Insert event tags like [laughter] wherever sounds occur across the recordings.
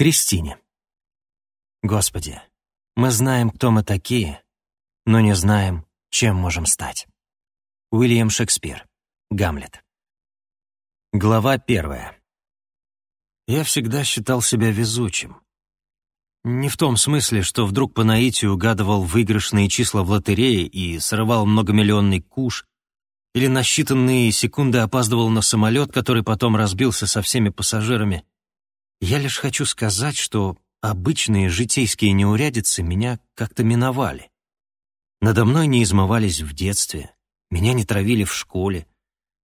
Кристине. Господи, мы знаем, кто мы такие, но не знаем, чем можем стать. Уильям Шекспир. Гамлет. Глава первая. Я всегда считал себя везучим. Не в том смысле, что вдруг по наитию угадывал выигрышные числа в лотерее и срывал многомиллионный куш, или на считанные секунды опаздывал на самолет, который потом разбился со всеми пассажирами. Я лишь хочу сказать, что обычные житейские неурядицы меня как-то миновали. Надо мной не измывались в детстве, меня не травили в школе,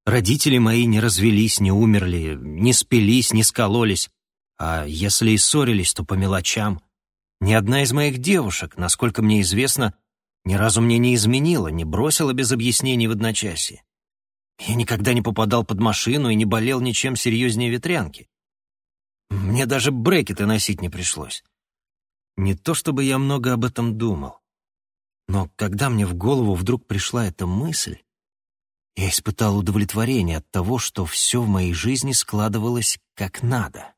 родители мои не развелись, не умерли, не спились, не скололись, а если и ссорились, то по мелочам. Ни одна из моих девушек, насколько мне известно, ни разу мне не изменила, не бросила без объяснений в одночасье. Я никогда не попадал под машину и не болел ничем серьезнее ветрянки. Мне даже брекеты носить не пришлось. Не то чтобы я много об этом думал. Но когда мне в голову вдруг пришла эта мысль, я испытал удовлетворение от того, что все в моей жизни складывалось как надо.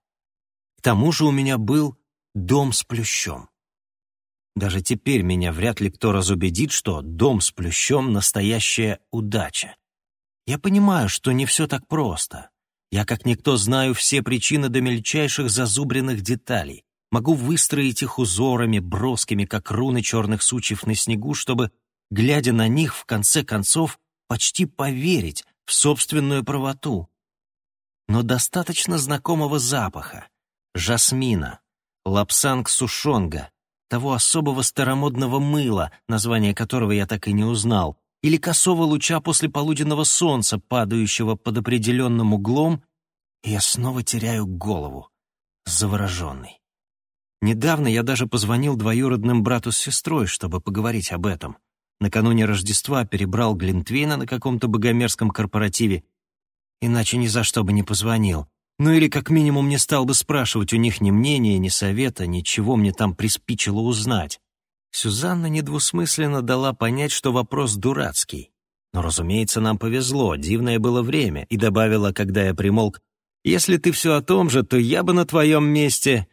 К тому же у меня был дом с плющом. Даже теперь меня вряд ли кто разубедит, что дом с плющом — настоящая удача. Я понимаю, что не все так просто. Я, как никто, знаю все причины до мельчайших зазубренных деталей. Могу выстроить их узорами, броскими, как руны черных сучьев на снегу, чтобы, глядя на них, в конце концов, почти поверить в собственную правоту. Но достаточно знакомого запаха, жасмина, лапсанг-сушонга, того особого старомодного мыла, название которого я так и не узнал, или косого луча после полуденного солнца, падающего под определенным углом, я снова теряю голову, завороженный. Недавно я даже позвонил двоюродным брату с сестрой, чтобы поговорить об этом. Накануне Рождества перебрал Глинтвейна на каком-то богомерзком корпоративе, иначе ни за что бы не позвонил. Ну или как минимум не стал бы спрашивать у них ни мнения, ни совета, ничего мне там приспичило узнать. Сюзанна недвусмысленно дала понять, что вопрос дурацкий. Но, разумеется, нам повезло, дивное было время, и добавила, когда я примолк, «Если ты все о том же, то я бы на твоем месте...»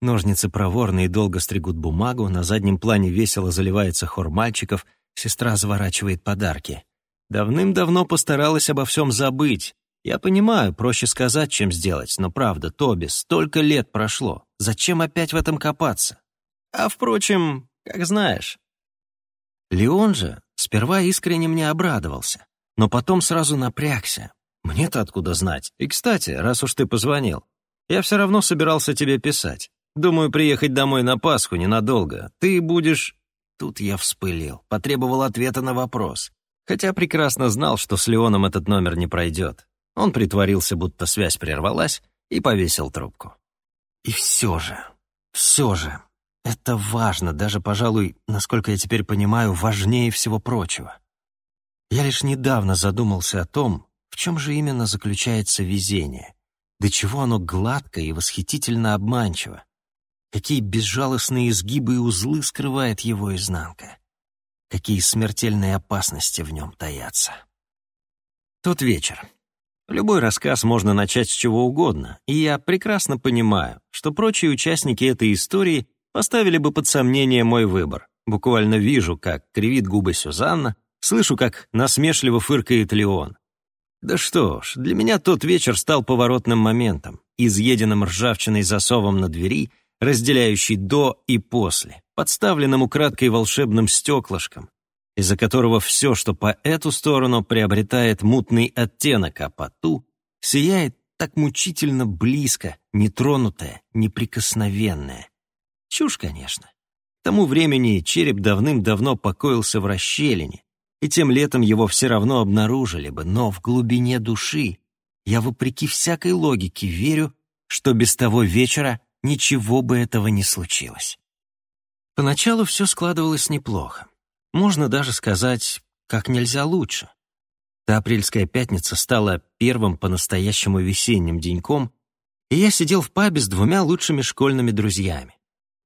Ножницы проворно и долго стригут бумагу, на заднем плане весело заливается хор мальчиков, сестра заворачивает подарки. Давным-давно постаралась обо всем забыть. Я понимаю, проще сказать, чем сделать, но правда, Тоби, столько лет прошло. Зачем опять в этом копаться? А, впрочем, как знаешь. Леон же сперва искренне мне обрадовался, но потом сразу напрягся. Мне-то откуда знать? И, кстати, раз уж ты позвонил, я все равно собирался тебе писать. Думаю, приехать домой на Пасху ненадолго. Ты будешь...» Тут я вспылил, потребовал ответа на вопрос. Хотя прекрасно знал, что с Леоном этот номер не пройдет. Он притворился, будто связь прервалась, и повесил трубку. И все же, все же, это важно, даже, пожалуй, насколько я теперь понимаю, важнее всего прочего. Я лишь недавно задумался о том, в чем же именно заключается везение, до чего оно гладко и восхитительно обманчиво, какие безжалостные изгибы и узлы скрывает его изнанка, какие смертельные опасности в нем таятся. Тот вечер. Любой рассказ можно начать с чего угодно, и я прекрасно понимаю, что прочие участники этой истории поставили бы под сомнение мой выбор. Буквально вижу, как кривит губы Сюзанна, слышу, как насмешливо фыркает Леон. Да что ж, для меня тот вечер стал поворотным моментом, изъеденным ржавчиной засовом на двери, разделяющий до и после, подставленным украдкой волшебным стеклышком, из-за которого все, что по эту сторону приобретает мутный оттенок, а по ту сияет так мучительно близко, нетронутое, неприкосновенное. Чушь, конечно. К тому времени череп давным-давно покоился в расщелине, и тем летом его все равно обнаружили бы, но в глубине души я, вопреки всякой логике, верю, что без того вечера ничего бы этого не случилось. Поначалу все складывалось неплохо. Можно даже сказать, как нельзя лучше. Та апрельская пятница стала первым по-настоящему весенним деньком, и я сидел в пабе с двумя лучшими школьными друзьями.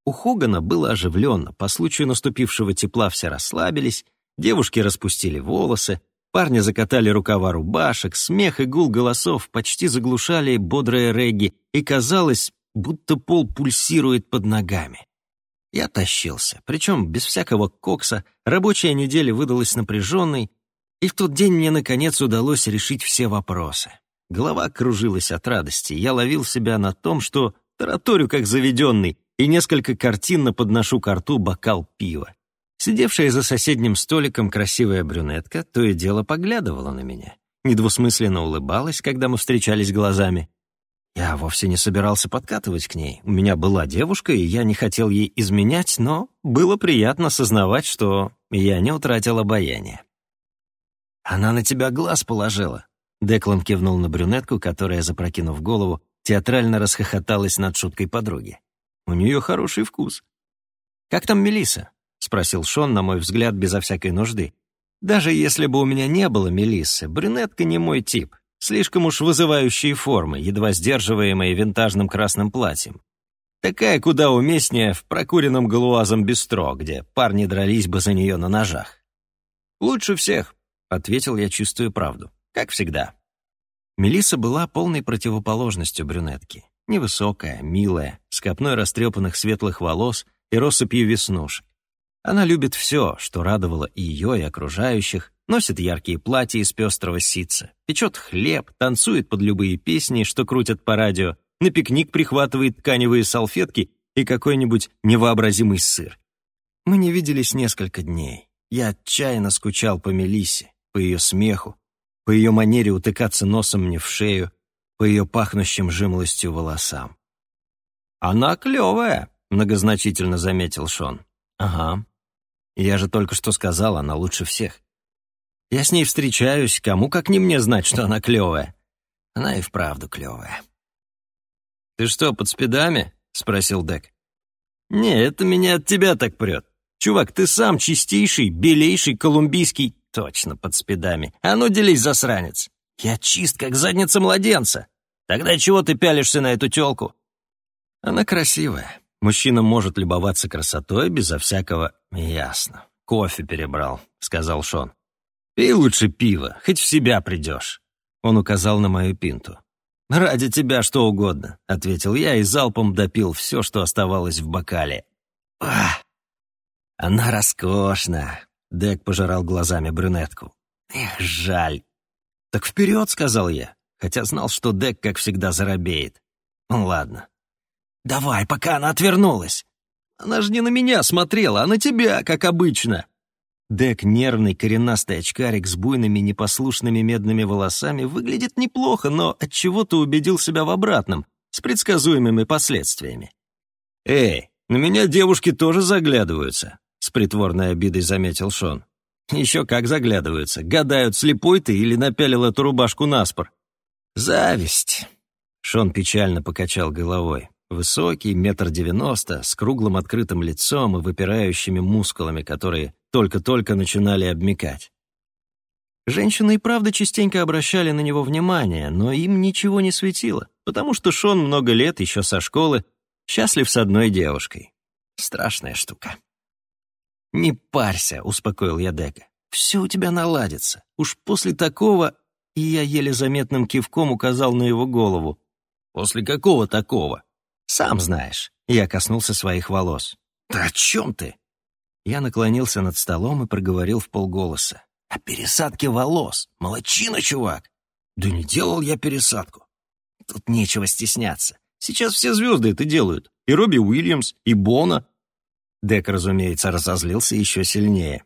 У Хогана было оживленно, по случаю наступившего тепла все расслабились, девушки распустили волосы, парни закатали рукава рубашек, смех и гул голосов почти заглушали бодрые регги, и казалось, будто пол пульсирует под ногами. Я тащился, причем без всякого кокса, рабочая неделя выдалась напряженной, и в тот день мне, наконец, удалось решить все вопросы. Голова кружилась от радости, я ловил себя на том, что тараторю как заведенный, и несколько картинно подношу к рту бокал пива. Сидевшая за соседним столиком красивая брюнетка то и дело поглядывала на меня, недвусмысленно улыбалась, когда мы встречались глазами. Я вовсе не собирался подкатывать к ней. У меня была девушка, и я не хотел ей изменять, но было приятно сознавать, что я не утратил обаяние. «Она на тебя глаз положила», — Деклан кивнул на брюнетку, которая, запрокинув голову, театрально расхохоталась над шуткой подруги. «У нее хороший вкус». «Как там Мелиса? спросил Шон, на мой взгляд, безо всякой нужды. «Даже если бы у меня не было Мелиссы, брюнетка не мой тип. Слишком уж вызывающие формы, едва сдерживаемые винтажным красным платьем. Такая куда уместнее в прокуренном галуазом бистро, где парни дрались бы за нее на ножах. «Лучше всех», — ответил я чувствую правду, как всегда. Мелисса была полной противоположностью брюнетки. Невысокая, милая, с копной растрепанных светлых волос и россыпью веснушек. Она любит все, что радовало и ее, и окружающих, носит яркие платья из пестрого ситца, печет хлеб, танцует под любые песни, что крутят по радио, на пикник прихватывает тканевые салфетки и какой-нибудь невообразимый сыр. Мы не виделись несколько дней. Я отчаянно скучал по Мелиссе, по ее смеху, по ее манере утыкаться носом мне в шею, по ее пахнущим жимлостью волосам. «Она клевая», — многозначительно заметил Шон. «Ага. Я же только что сказал, она лучше всех. Я с ней встречаюсь, кому как не мне знать, что она клевая. Она и вправду клевая. «Ты что, под спидами?» — спросил Дек. «Не, это меня от тебя так прет. Чувак, ты сам чистейший, белейший, колумбийский...» «Точно, под спидами. А ну, делись, засранец. Я чист, как задница младенца. Тогда чего ты пялишься на эту тёлку?» «Она красивая. Мужчина может любоваться красотой безо всякого...» «Ясно. Кофе перебрал», — сказал Шон. «Пей лучше пиво, хоть в себя придешь». Он указал на мою пинту. «Ради тебя что угодно», — ответил я и залпом допил все, что оставалось в бокале. «Ах! Она роскошна!» — Дек пожирал глазами брюнетку. «Эх, жаль!» «Так вперед!» — сказал я, хотя знал, что Дек, как всегда, заробеет. «Ну ладно». «Давай, пока она отвернулась!» «Она же не на меня смотрела, а на тебя, как обычно!» Дек, нервный коренастый очкарик с буйными непослушными медными волосами, выглядит неплохо, но от чего то убедил себя в обратном, с предсказуемыми последствиями. «Эй, на меня девушки тоже заглядываются», — с притворной обидой заметил Шон. «Еще как заглядываются. Гадают, слепой ты или напялил эту рубашку наспор». «Зависть», — Шон печально покачал головой. Высокий, метр девяносто, с круглым открытым лицом и выпирающими мускулами, которые только-только начинали обмекать. Женщины и правда частенько обращали на него внимание, но им ничего не светило, потому что Шон много лет, еще со школы, счастлив с одной девушкой. Страшная штука. «Не парься», — успокоил я Дека. «Все у тебя наладится. Уж после такого...» И я еле заметным кивком указал на его голову. «После какого такого?» «Сам знаешь». Я коснулся своих волос. «Да о чем ты?» Я наклонился над столом и проговорил в полголоса. «О пересадке волос! Молодчина, чувак!» «Да не делал я пересадку!» «Тут нечего стесняться. Сейчас все звезды это делают. И Робби Уильямс, и Бона». Дек, разумеется, разозлился еще сильнее.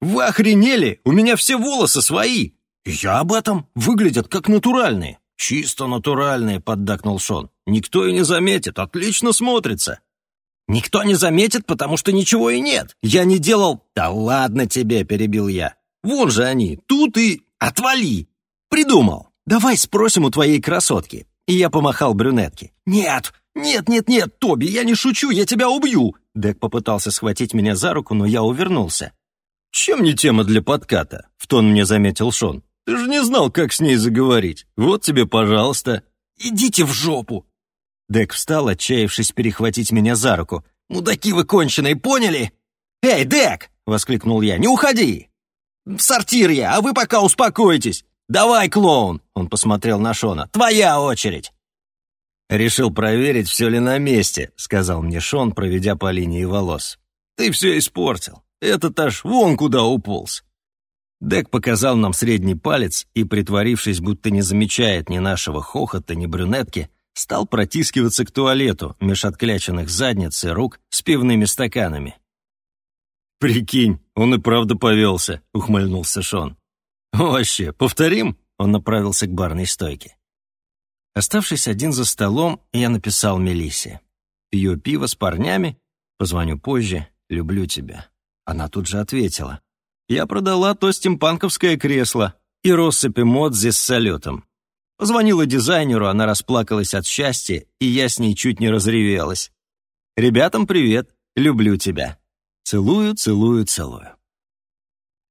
«Вы охренели? У меня все волосы свои!» «Я об этом. Выглядят как натуральные». «Чисто натуральные», — поддакнул Шон. «Никто и не заметит. Отлично смотрится». Никто не заметит, потому что ничего и нет. Я не делал... Да ладно тебе, перебил я. Вон же они, тут и... Отвали! Придумал. Давай спросим у твоей красотки. И я помахал брюнетке. Нет, нет, нет, нет, Тоби, я не шучу, я тебя убью. Дек попытался схватить меня за руку, но я увернулся. «Чем не тема для подката?» — в тон мне заметил Шон. «Ты же не знал, как с ней заговорить. Вот тебе, пожалуйста». «Идите в жопу!» Дек встал, отчаявшись перехватить меня за руку. «Мудаки вы конченые, поняли?» «Эй, Дек!» — воскликнул я. «Не уходи!» «В сортир я, а вы пока успокойтесь!» «Давай, клоун!» — он посмотрел на Шона. «Твоя очередь!» «Решил проверить, все ли на месте», — сказал мне Шон, проведя по линии волос. «Ты все испортил. Этот аж вон куда уполз». Дек показал нам средний палец и, притворившись, будто не замечает ни нашего хохота, ни брюнетки, стал протискиваться к туалету меж откляченных задниц и рук с пивными стаканами. «Прикинь, он и правда повелся», — ухмыльнулся Шон. «Вообще, повторим?» — он направился к барной стойке. Оставшись один за столом, я написал Мелиссе. «Пью пиво с парнями, позвоню позже, люблю тебя». Она тут же ответила. «Я продала то стимпанковское кресло и россыпи Модзи с салютом. Позвонила дизайнеру, она расплакалась от счастья, и я с ней чуть не разревелась. «Ребятам привет, люблю тебя». Целую, целую, целую.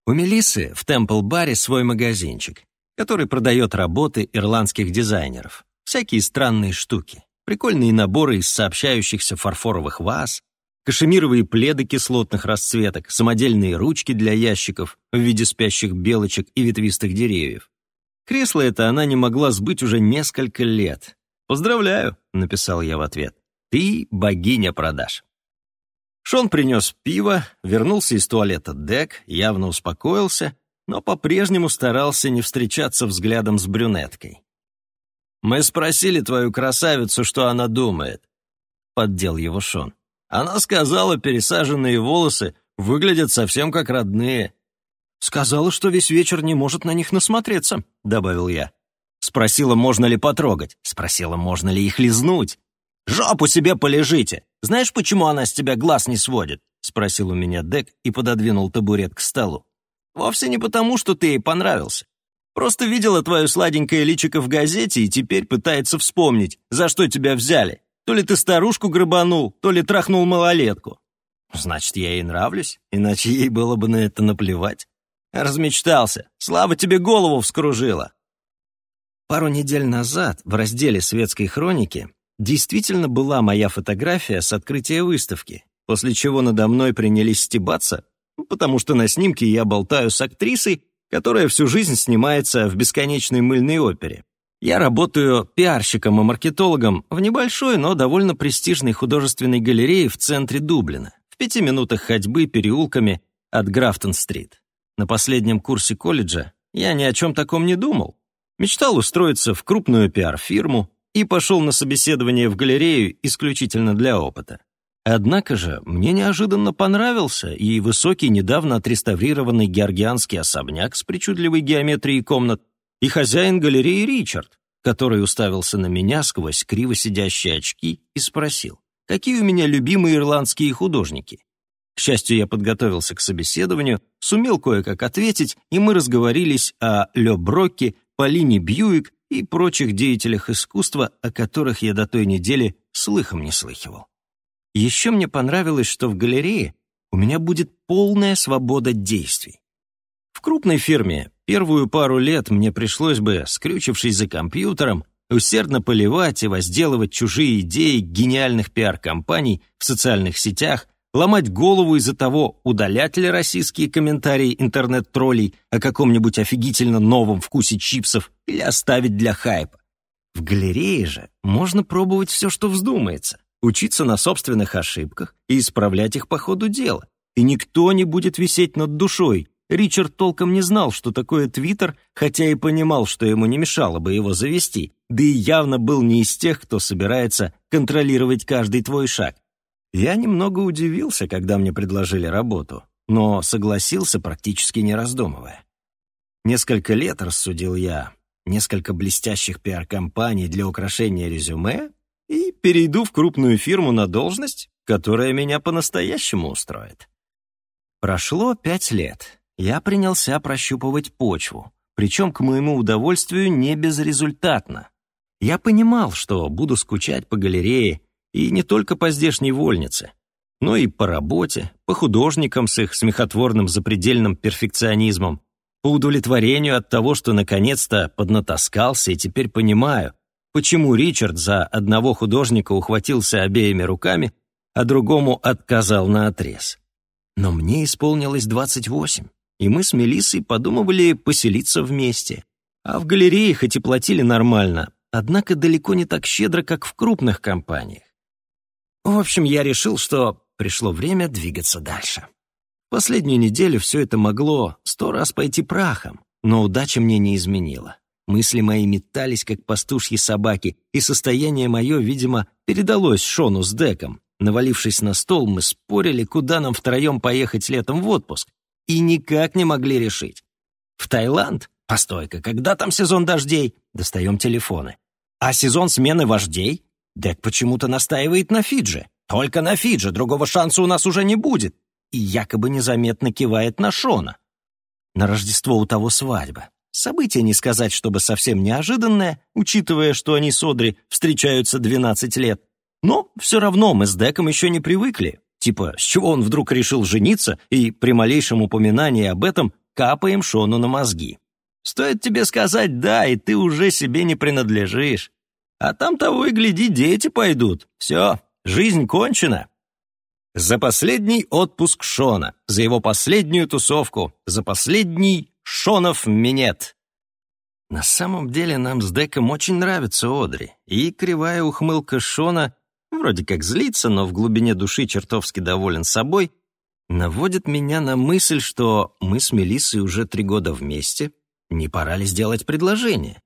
У Мелисы в Темпл-баре свой магазинчик, который продает работы ирландских дизайнеров. Всякие странные штуки. Прикольные наборы из сообщающихся фарфоровых ваз, кашемировые пледы кислотных расцветок, самодельные ручки для ящиков в виде спящих белочек и ветвистых деревьев. Кресло это она не могла сбыть уже несколько лет. «Поздравляю», — написал я в ответ. «Ты богиня продаж». Шон принес пиво, вернулся из туалета Дек, явно успокоился, но по-прежнему старался не встречаться взглядом с брюнеткой. «Мы спросили твою красавицу, что она думает», — поддел его Шон. «Она сказала, пересаженные волосы выглядят совсем как родные». «Сказала, что весь вечер не может на них насмотреться», — добавил я. Спросила, можно ли потрогать. Спросила, можно ли их лизнуть. «Жопу себе полежите! Знаешь, почему она с тебя глаз не сводит?» — спросил у меня Дек и пододвинул табурет к столу. «Вовсе не потому, что ты ей понравился. Просто видела твое сладенькое личико в газете и теперь пытается вспомнить, за что тебя взяли. То ли ты старушку грабанул, то ли трахнул малолетку. Значит, я ей нравлюсь, иначе ей было бы на это наплевать. Размечтался. Слава тебе голову вскружила. Пару недель назад в разделе светской хроники действительно была моя фотография с открытия выставки, после чего надо мной принялись стебаться, потому что на снимке я болтаю с актрисой, которая всю жизнь снимается в бесконечной мыльной опере. Я работаю пиарщиком и маркетологом в небольшой, но довольно престижной художественной галерее в центре Дублина, в пяти минутах ходьбы переулками от Графтон-стрит. На последнем курсе колледжа я ни о чем таком не думал. Мечтал устроиться в крупную пиар-фирму, и пошел на собеседование в галерею исключительно для опыта. Однако же мне неожиданно понравился и высокий, недавно отреставрированный георгианский особняк с причудливой геометрией комнат, и хозяин галереи Ричард, который уставился на меня сквозь криво сидящие очки и спросил, какие у меня любимые ирландские художники. К счастью, я подготовился к собеседованию, сумел кое-как ответить, и мы разговорились о Ле Брокке, Полине Бьюик и прочих деятелях искусства, о которых я до той недели слыхом не слыхивал. Еще мне понравилось, что в галерее у меня будет полная свобода действий. В крупной фирме первую пару лет мне пришлось бы, скрючившись за компьютером, усердно поливать и возделывать чужие идеи гениальных пиар-компаний в социальных сетях, ломать голову из-за того, удалять ли российские комментарии интернет-троллей о каком-нибудь офигительно новом вкусе чипсов или оставить для хайпа. В галерее же можно пробовать все, что вздумается, учиться на собственных ошибках и исправлять их по ходу дела. И никто не будет висеть над душой. Ричард толком не знал, что такое Твиттер, хотя и понимал, что ему не мешало бы его завести, да и явно был не из тех, кто собирается контролировать каждый твой шаг. Я немного удивился, когда мне предложили работу, но согласился, практически не раздумывая. Несколько лет, рассудил я, несколько блестящих пиар-компаний для украшения резюме и перейду в крупную фирму на должность, которая меня по-настоящему устроит. Прошло пять лет. Я принялся прощупывать почву, причем, к моему удовольствию, не безрезультатно. Я понимал, что буду скучать по галерее и не только по здешней вольнице, но и по работе, по художникам с их смехотворным запредельным перфекционизмом, по удовлетворению от того, что наконец-то поднатаскался и теперь понимаю, почему Ричард за одного художника ухватился обеими руками, а другому отказал на отрез. Но мне исполнилось 28, и мы с Мелиссой подумывали поселиться вместе. А в галерее хоть и платили нормально, однако далеко не так щедро, как в крупных компаниях. В общем, я решил, что пришло время двигаться дальше. Последнюю неделю все это могло сто раз пойти прахом, но удача мне не изменила. Мысли мои метались, как пастушьи собаки, и состояние мое, видимо, передалось Шону с Деком. Навалившись на стол, мы спорили, куда нам втроем поехать летом в отпуск, и никак не могли решить. В Таиланд? Постой-ка, когда там сезон дождей? Достаем телефоны. А сезон смены вождей? Дек почему-то настаивает на Фиджи. Только на Фиджи, другого шанса у нас уже не будет. И якобы незаметно кивает на Шона. На Рождество у того свадьба. Событие не сказать, чтобы совсем неожиданное, учитывая, что они с Одри встречаются 12 лет. Но все равно мы с Деком еще не привыкли. Типа, с чего он вдруг решил жениться, и при малейшем упоминании об этом капаем Шону на мозги. Стоит тебе сказать «да», и ты уже себе не принадлежишь. А там того и гляди, дети пойдут. Все, жизнь кончена. За последний отпуск Шона, за его последнюю тусовку, за последний Шонов минет. На самом деле нам с Деком очень нравится Одри, и кривая ухмылка Шона, вроде как злится, но в глубине души чертовски доволен собой, наводит меня на мысль, что мы с Мелиссой уже три года вместе, не пора ли сделать предложение?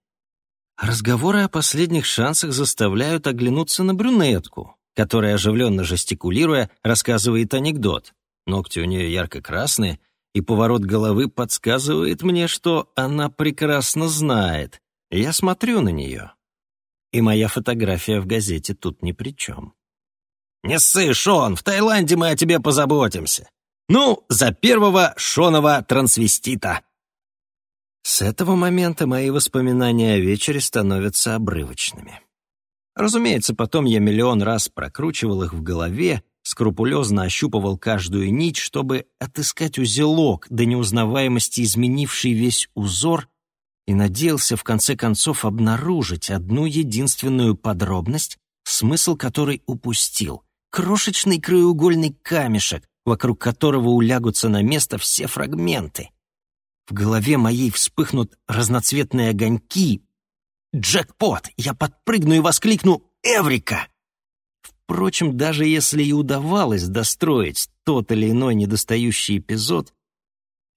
Разговоры о последних шансах заставляют оглянуться на брюнетку, которая, оживленно жестикулируя, рассказывает анекдот. Ногти у нее ярко-красные, и поворот головы подсказывает мне, что она прекрасно знает. Я смотрю на нее. И моя фотография в газете тут ни при чем. «Не ссы, Шон, в Таиланде мы о тебе позаботимся. Ну, за первого Шонова трансвестита!» С этого момента мои воспоминания о вечере становятся обрывочными. Разумеется, потом я миллион раз прокручивал их в голове, скрупулезно ощупывал каждую нить, чтобы отыскать узелок, до неузнаваемости изменивший весь узор, и надеялся в конце концов обнаружить одну единственную подробность, смысл которой упустил. Крошечный краеугольный камешек, вокруг которого улягутся на место все фрагменты. В голове моей вспыхнут разноцветные огоньки. Джекпот! Я подпрыгну и воскликну «Эврика!» Впрочем, даже если и удавалось достроить тот или иной недостающий эпизод,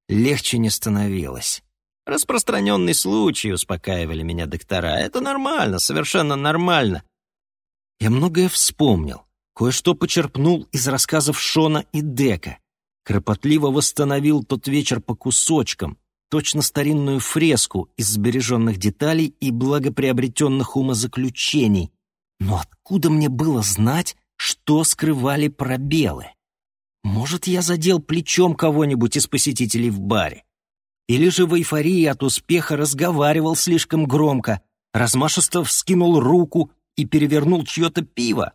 легче не становилось. Распространенный случай, успокаивали меня доктора. Это нормально, совершенно нормально. Я многое вспомнил, кое-что почерпнул из рассказов Шона и Дека кропотливо восстановил тот вечер по кусочкам, точно старинную фреску из сбереженных деталей и благоприобретенных умозаключений. Но откуда мне было знать, что скрывали пробелы? Может, я задел плечом кого-нибудь из посетителей в баре? Или же в эйфории от успеха разговаривал слишком громко, размашисто вскинул руку и перевернул чье-то пиво?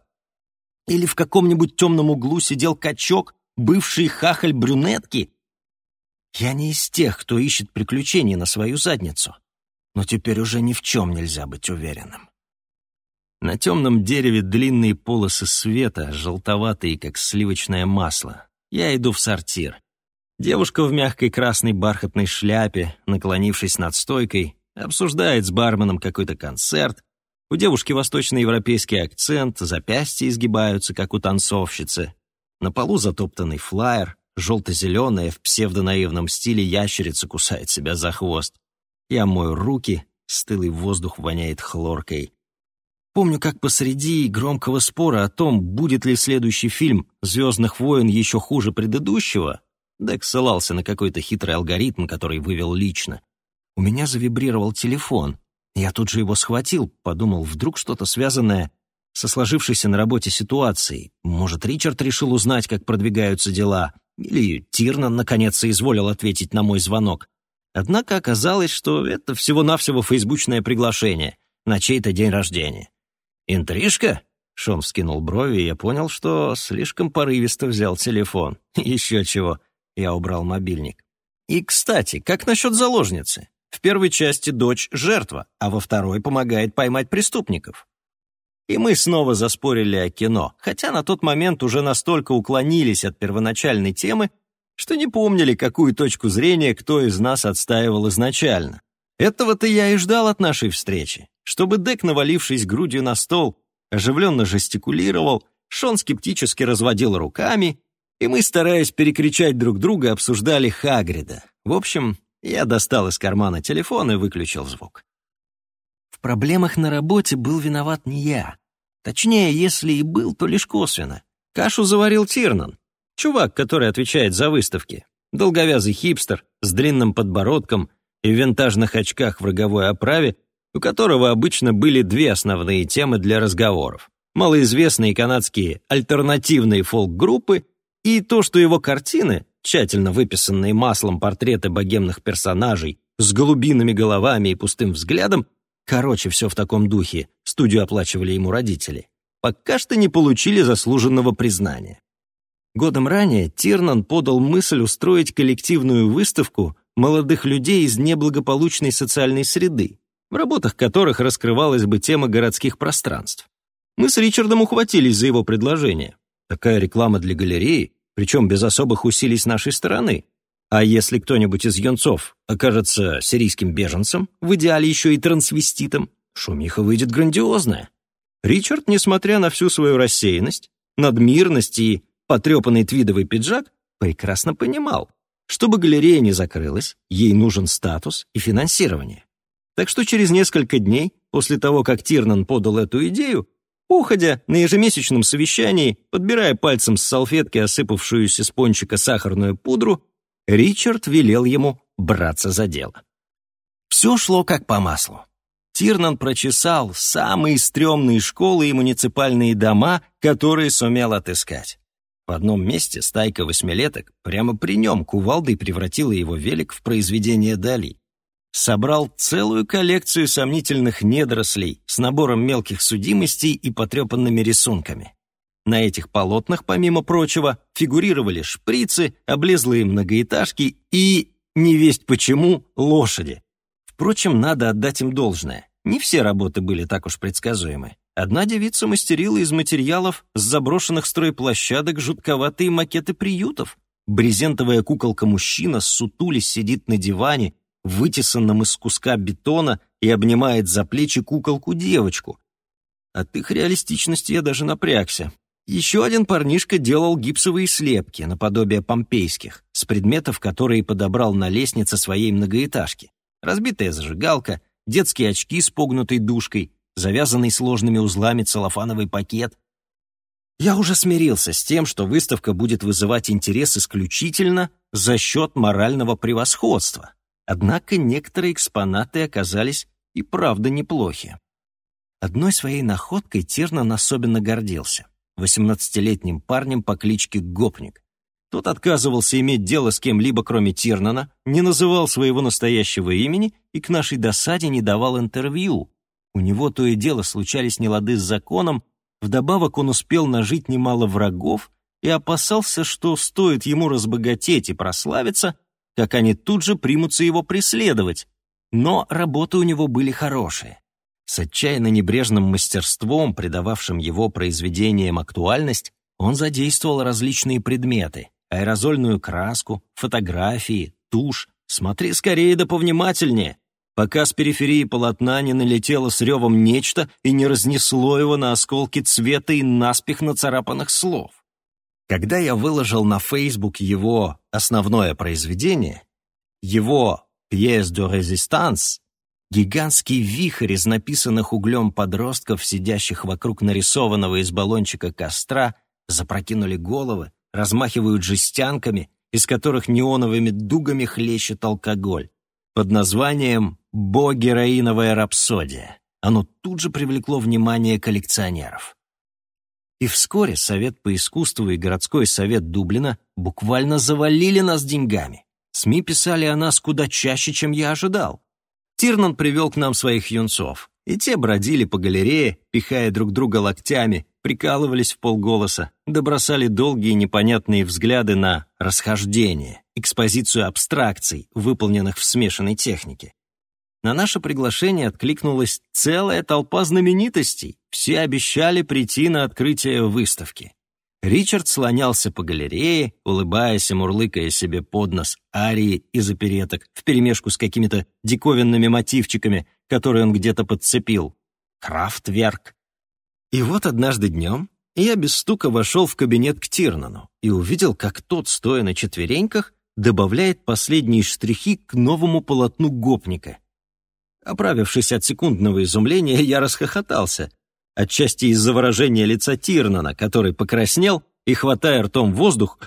Или в каком-нибудь темном углу сидел качок, бывший хахаль брюнетки? Я не из тех, кто ищет приключений на свою задницу. Но теперь уже ни в чем нельзя быть уверенным. На темном дереве длинные полосы света, желтоватые, как сливочное масло. Я иду в сортир. Девушка в мягкой красной бархатной шляпе, наклонившись над стойкой, обсуждает с барменом какой-то концерт. У девушки восточноевропейский акцент, запястья изгибаются, как у танцовщицы. На полу затоптанный флаер, желто-зеленая в псевдонаивном стиле ящерица кусает себя за хвост. Я мою руки, стылый воздух воняет хлоркой. Помню, как посреди громкого спора о том, будет ли следующий фильм «Звездных войн» еще хуже предыдущего, Дек ссылался на какой-то хитрый алгоритм, который вывел лично. У меня завибрировал телефон. Я тут же его схватил, подумал, вдруг что-то связанное со сложившейся на работе ситуацией. Может, Ричард решил узнать, как продвигаются дела, или Тирнан, наконец, соизволил ответить на мой звонок. Однако оказалось, что это всего-навсего фейсбучное приглашение на чей-то день рождения. «Интрижка?» — Шон вскинул брови, и я понял, что слишком порывисто взял телефон. [laughs] Еще чего. Я убрал мобильник. «И, кстати, как насчет заложницы? В первой части дочь — жертва, а во второй помогает поймать преступников. И мы снова заспорили о кино, хотя на тот момент уже настолько уклонились от первоначальной темы, что не помнили, какую точку зрения кто из нас отстаивал изначально. Этого-то я и ждал от нашей встречи. Чтобы Дек, навалившись грудью на стол, оживленно жестикулировал, Шон скептически разводил руками, и мы, стараясь перекричать друг друга, обсуждали Хагрида. В общем, я достал из кармана телефон и выключил звук. В проблемах на работе был виноват не я. Точнее, если и был, то лишь косвенно. Кашу заварил Тирнан, чувак, который отвечает за выставки. Долговязый хипстер с длинным подбородком и в винтажных очках в роговой оправе, у которого обычно были две основные темы для разговоров. Малоизвестные канадские альтернативные фолк-группы и то, что его картины, тщательно выписанные маслом портреты богемных персонажей с голубиными головами и пустым взглядом, короче, все в таком духе, студию оплачивали ему родители, пока что не получили заслуженного признания. Годом ранее Тирнан подал мысль устроить коллективную выставку молодых людей из неблагополучной социальной среды, в работах которых раскрывалась бы тема городских пространств. Мы с Ричардом ухватились за его предложение. Такая реклама для галереи, причем без особых усилий с нашей стороны. А если кто-нибудь из юнцов окажется сирийским беженцем, в идеале еще и трансвеститом, шумиха выйдет грандиозная. Ричард, несмотря на всю свою рассеянность, надмирность и потрепанный твидовый пиджак, прекрасно понимал, чтобы галерея не закрылась, ей нужен статус и финансирование. Так что через несколько дней, после того, как Тирнан подал эту идею, уходя на ежемесячном совещании, подбирая пальцем с салфетки осыпавшуюся с пончика сахарную пудру, Ричард велел ему браться за дело. Все шло как по маслу. Тирнан прочесал самые стрёмные школы и муниципальные дома, которые сумел отыскать. В одном месте стайка восьмилеток прямо при нем кувалдой превратила его велик в произведение Дали. Собрал целую коллекцию сомнительных недорослей с набором мелких судимостей и потрепанными рисунками. На этих полотнах, помимо прочего, фигурировали шприцы, облезлые многоэтажки и, невесть почему, лошади. Впрочем, надо отдать им должное. Не все работы были так уж предсказуемы. Одна девица мастерила из материалов с заброшенных стройплощадок жутковатые макеты приютов. Брезентовая куколка-мужчина сутулись сидит на диване, вытесанном из куска бетона, и обнимает за плечи куколку-девочку. От их реалистичности я даже напрягся. Еще один парнишка делал гипсовые слепки, наподобие помпейских, с предметов, которые подобрал на лестнице своей многоэтажки. Разбитая зажигалка, детские очки с погнутой дужкой, завязанный сложными узлами целлофановый пакет. Я уже смирился с тем, что выставка будет вызывать интерес исключительно за счет морального превосходства. Однако некоторые экспонаты оказались и правда неплохи. Одной своей находкой Тернан особенно гордился. 18-летним парнем по кличке Гопник. Тот отказывался иметь дело с кем-либо, кроме Тирнана, не называл своего настоящего имени и к нашей досаде не давал интервью, у него то и дело случались нелады с законом, вдобавок он успел нажить немало врагов и опасался, что стоит ему разбогатеть и прославиться, как они тут же примутся его преследовать. Но работы у него были хорошие. С отчаянно небрежным мастерством, придававшим его произведениям актуальность, он задействовал различные предметы — аэрозольную краску, фотографии, тушь. Смотри скорее да повнимательнее пока с периферии полотна не налетело с ревом нечто и не разнесло его на осколки цвета и наспех нацарапанных слов. Когда я выложил на Facebook его основное произведение, его «Pièce de résistance», гигантский вихрь из написанных углем подростков, сидящих вокруг нарисованного из баллончика костра, запрокинули головы, размахивают жестянками, из которых неоновыми дугами хлещет алкоголь под названием «Бо-героиновая рапсодия». Оно тут же привлекло внимание коллекционеров. И вскоре Совет по искусству и городской совет Дублина буквально завалили нас деньгами. СМИ писали о нас куда чаще, чем я ожидал. Тирнан привел к нам своих юнцов, и те бродили по галерее, пихая друг друга локтями, прикалывались в полголоса, добросали долгие непонятные взгляды на расхождение, экспозицию абстракций, выполненных в смешанной технике. На наше приглашение откликнулась целая толпа знаменитостей. Все обещали прийти на открытие выставки. Ричард слонялся по галерее, улыбаясь и мурлыкая себе под нос арии из опереток вперемешку с какими-то диковинными мотивчиками, который он где-то подцепил. Крафтверк. И вот однажды днем я без стука вошел в кабинет к Тирнану и увидел, как тот, стоя на четвереньках, добавляет последние штрихи к новому полотну гопника. Оправившись от секундного изумления, я расхохотался, отчасти из-за выражения лица Тирнана, который покраснел и, хватая ртом воздух,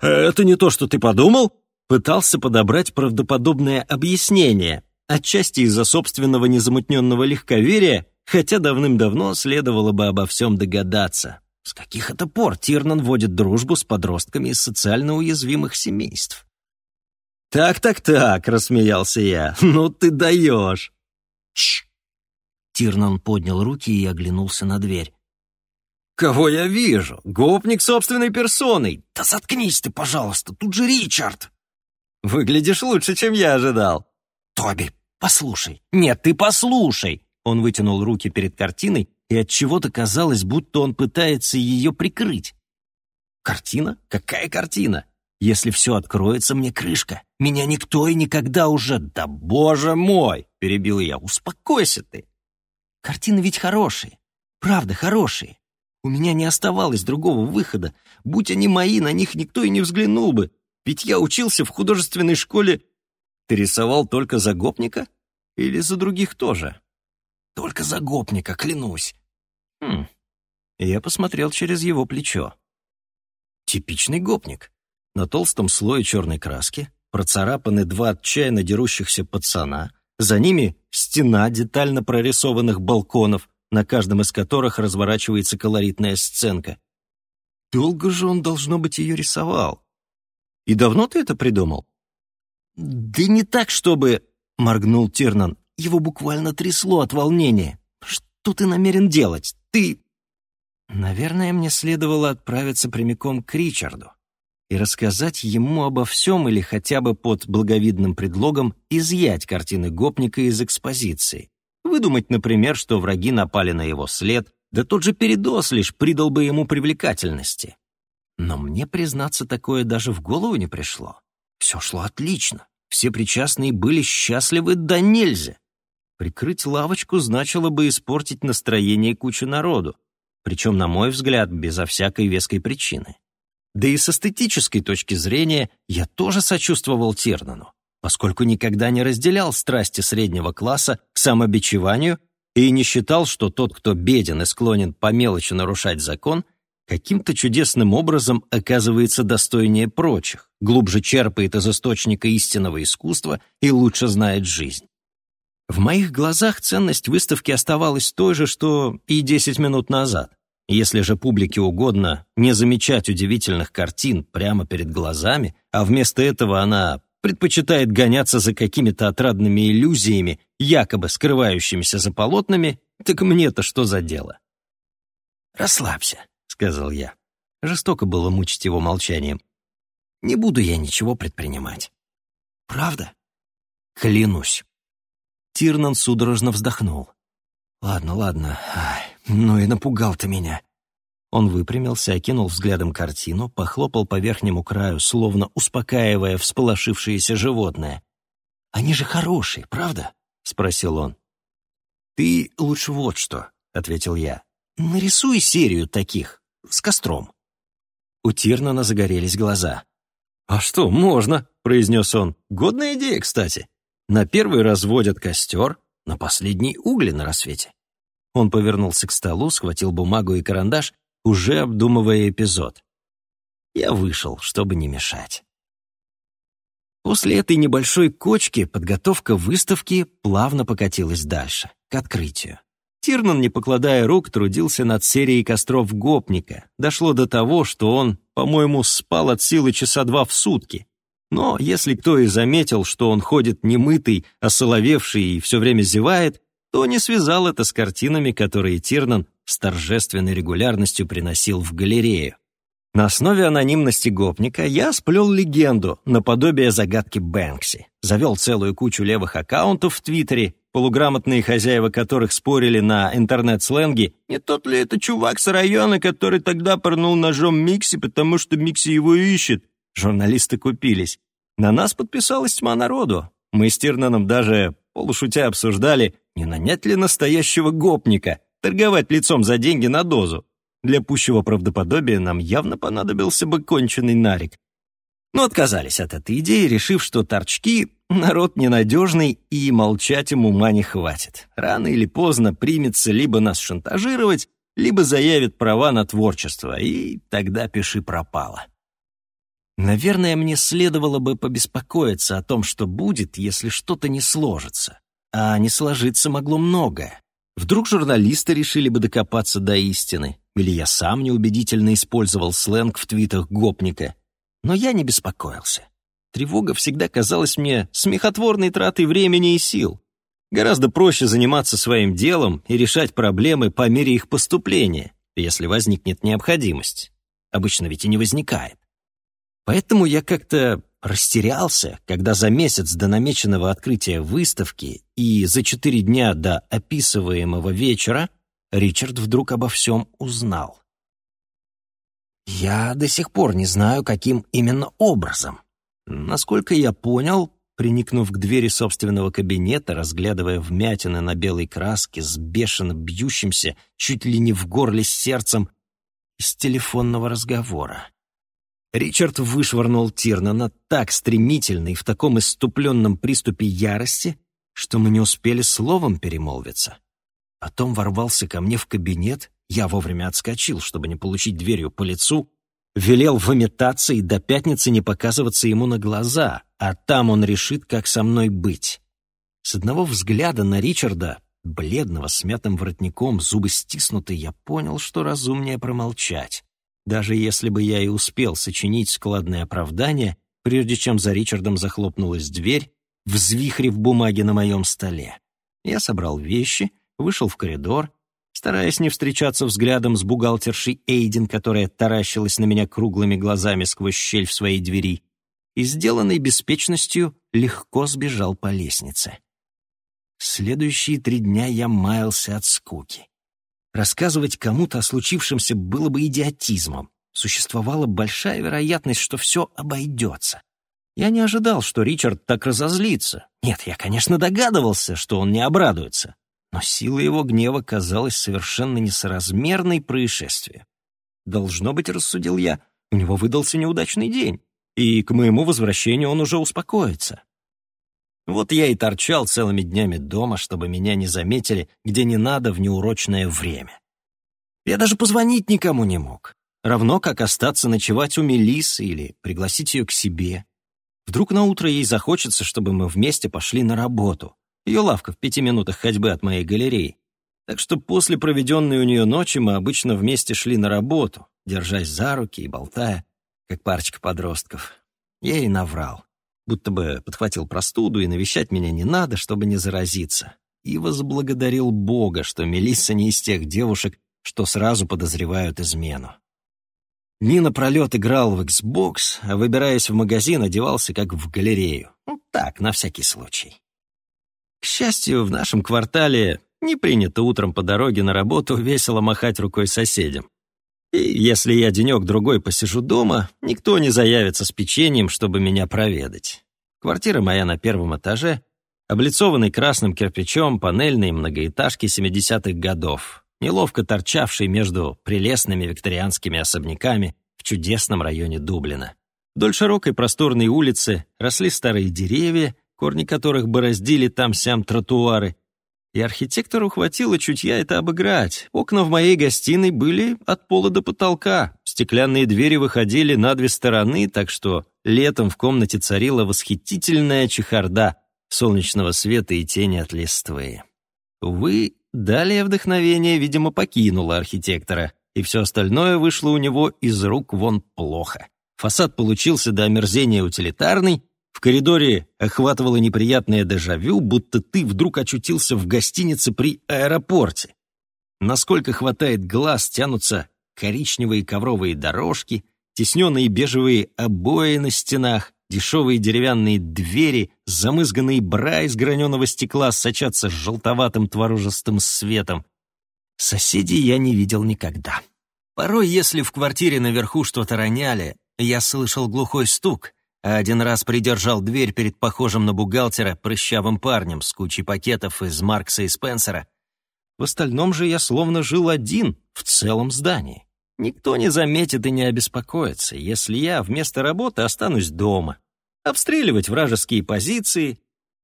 «Это не то, что ты подумал?» пытался подобрать правдоподобное объяснение, отчасти из-за собственного незамутненного легковерия, хотя давным-давно следовало бы обо всем догадаться. С каких это пор Тирнан водит дружбу с подростками из социально уязвимых семейств? «Так-так-так», — рассмеялся я, [laughs] — «ну ты даешь». «Чш!» Тирнан поднял руки и оглянулся на дверь. «Кого я вижу? Гопник собственной персоной! Да заткнись ты, пожалуйста, тут же Ричард!» «Выглядишь лучше, чем я ожидал!» «Тоби, послушай!» «Нет, ты послушай!» Он вытянул руки перед картиной, и от чего то казалось, будто он пытается ее прикрыть. «Картина? Какая картина? Если все откроется, мне крышка. Меня никто и никогда уже... Да боже мой!» — перебил я. «Успокойся ты!» «Картины ведь хорошие. Правда, хорошие. У меня не оставалось другого выхода. Будь они мои, на них никто и не взглянул бы. Ведь я учился в художественной школе. Ты рисовал только за гопника? Или за других тоже?» Только за гопника, клянусь. Хм. Я посмотрел через его плечо. Типичный гопник. На толстом слое черной краски процарапаны два отчаянно дерущихся пацана, за ними стена детально прорисованных балконов, на каждом из которых разворачивается колоритная сценка. Долго же он, должно быть, ее рисовал. И давно ты это придумал? Да не так, чтобы... — моргнул Тирнан. Его буквально трясло от волнения. «Что ты намерен делать? Ты...» Наверное, мне следовало отправиться прямиком к Ричарду и рассказать ему обо всем или хотя бы под благовидным предлогом изъять картины гопника из экспозиции. Выдумать, например, что враги напали на его след, да тот же передоз лишь придал бы ему привлекательности. Но мне, признаться, такое даже в голову не пришло. Все шло отлично. Все причастные были счастливы да нельзя. Прикрыть лавочку значило бы испортить настроение кучи народу, причем, на мой взгляд, безо всякой веской причины. Да и с эстетической точки зрения я тоже сочувствовал Тернану, поскольку никогда не разделял страсти среднего класса к самобичеванию и не считал, что тот, кто беден и склонен по мелочи нарушать закон, каким-то чудесным образом оказывается достойнее прочих, глубже черпает из источника истинного искусства и лучше знает жизнь. В моих глазах ценность выставки оставалась той же, что и 10 минут назад. Если же публике угодно не замечать удивительных картин прямо перед глазами, а вместо этого она предпочитает гоняться за какими-то отрадными иллюзиями, якобы скрывающимися за полотнами, так мне-то что за дело? «Расслабься», — сказал я. Жестоко было мучить его молчанием. «Не буду я ничего предпринимать». «Правда?» «Клянусь». Тирнан судорожно вздохнул. «Ладно, ладно. Ну и напугал ты меня». Он выпрямился, окинул взглядом картину, похлопал по верхнему краю, словно успокаивая всполошившееся животное. «Они же хорошие, правда?» — спросил он. «Ты лучше вот что», — ответил я. «Нарисуй серию таких, с костром». У Тирнана загорелись глаза. «А что, можно?» — произнес он. «Годная идея, кстати. На первый разводят костер, на последний угли на рассвете. Он повернулся к столу, схватил бумагу и карандаш, уже обдумывая эпизод. Я вышел, чтобы не мешать. После этой небольшой кочки подготовка выставки плавно покатилась дальше, к открытию. Тирнан, не покладая рук, трудился над серией костров гопника. Дошло до того, что он, по-моему, спал от силы часа два в сутки, но если кто и заметил, что он ходит немытый, осоловевший и все время зевает, то не связал это с картинами, которые Тирнан с торжественной регулярностью приносил в галерею. На основе анонимности гопника я сплел легенду наподобие загадки Бэнкси. Завел целую кучу левых аккаунтов в Твиттере, полуграмотные хозяева которых спорили на интернет-сленге, не тот ли это чувак с района, который тогда пырнул ножом Микси, потому что Микси его ищет, Журналисты купились. На нас подписалась тьма народу. Мы с Тирнаном даже полушутя обсуждали, Не нанять ли настоящего гопника, торговать лицом за деньги на дозу? Для пущего правдоподобия нам явно понадобился бы конченый нарик. Но отказались от этой идеи, решив, что торчки — народ ненадежный и молчать ему ума не хватит. Рано или поздно примется либо нас шантажировать, либо заявит права на творчество, и тогда пиши пропало. Наверное, мне следовало бы побеспокоиться о том, что будет, если что-то не сложится. А не сложиться могло многое. Вдруг журналисты решили бы докопаться до истины, или я сам неубедительно использовал сленг в твитах гопника. Но я не беспокоился. Тревога всегда казалась мне смехотворной тратой времени и сил. Гораздо проще заниматься своим делом и решать проблемы по мере их поступления, если возникнет необходимость. Обычно ведь и не возникает. Поэтому я как-то растерялся, когда за месяц до намеченного открытия выставки и за четыре дня до описываемого вечера Ричард вдруг обо всем узнал. Я до сих пор не знаю, каким именно образом. Насколько я понял, приникнув к двери собственного кабинета, разглядывая вмятины на белой краске с бешено бьющимся, чуть ли не в горле сердцем, из телефонного разговора. Ричард вышвырнул Тирнана так стремительно и в таком иступленном приступе ярости, что мы не успели словом перемолвиться. Потом ворвался ко мне в кабинет, я вовремя отскочил, чтобы не получить дверью по лицу, велел выметаться и до пятницы не показываться ему на глаза, а там он решит, как со мной быть. С одного взгляда на Ричарда, бледного, с мятым воротником, зубы стиснуты, я понял, что разумнее промолчать даже если бы я и успел сочинить складное оправдание, прежде чем за Ричардом захлопнулась дверь, взвихрив бумаги на моем столе. Я собрал вещи, вышел в коридор, стараясь не встречаться взглядом с бухгалтершей Эйден, которая таращилась на меня круглыми глазами сквозь щель в своей двери, и, сделанной беспечностью, легко сбежал по лестнице. Следующие три дня я маялся от скуки. Рассказывать кому-то о случившемся было бы идиотизмом. Существовала большая вероятность, что все обойдется. Я не ожидал, что Ричард так разозлится. Нет, я, конечно, догадывался, что он не обрадуется. Но сила его гнева казалась совершенно несоразмерной происшествию. Должно быть, рассудил я, у него выдался неудачный день, и к моему возвращению он уже успокоится. Вот я и торчал целыми днями дома, чтобы меня не заметили, где не надо в неурочное время. Я даже позвонить никому не мог. Равно как остаться ночевать у Мелисы или пригласить ее к себе. Вдруг на утро ей захочется, чтобы мы вместе пошли на работу. Ее лавка в пяти минутах ходьбы от моей галереи. Так что после проведенной у нее ночи мы обычно вместе шли на работу, держась за руки и болтая, как парочка подростков. Я ей наврал будто бы подхватил простуду, и навещать меня не надо, чтобы не заразиться. И возблагодарил Бога, что Мелисса не из тех девушек, что сразу подозревают измену. Дни напролет играл в Xbox, а выбираясь в магазин, одевался как в галерею. Ну, так, на всякий случай. К счастью, в нашем квартале не принято утром по дороге на работу весело махать рукой соседям. И если я денек-другой посижу дома, никто не заявится с печеньем, чтобы меня проведать. Квартира моя на первом этаже, облицованный красным кирпичом панельные многоэтажки 70-х годов, неловко торчавший между прелестными викторианскими особняками в чудесном районе Дублина. Вдоль широкой просторной улицы росли старые деревья, корни которых бороздили там-сям тротуары, и архитектору хватило чутья это обыграть. Окна в моей гостиной были от пола до потолка. Стеклянные двери выходили на две стороны, так что летом в комнате царила восхитительная чехарда солнечного света и тени от листвы. Увы, далее вдохновение, видимо, покинуло архитектора, и все остальное вышло у него из рук вон плохо. Фасад получился до омерзения утилитарный, в коридоре охватывало неприятное дежавю, будто ты вдруг очутился в гостинице при аэропорте. Насколько хватает глаз, тянутся коричневые ковровые дорожки, тесненные бежевые обои на стенах, дешевые деревянные двери, замызганные бра из граненого стекла сочатся желтоватым творожистым светом. Соседей я не видел никогда. Порой, если в квартире наверху что-то роняли, я слышал глухой стук — а один раз придержал дверь перед похожим на бухгалтера прыщавым парнем с кучей пакетов из Маркса и Спенсера. В остальном же я словно жил один в целом здании. Никто не заметит и не обеспокоится, если я вместо работы останусь дома, обстреливать вражеские позиции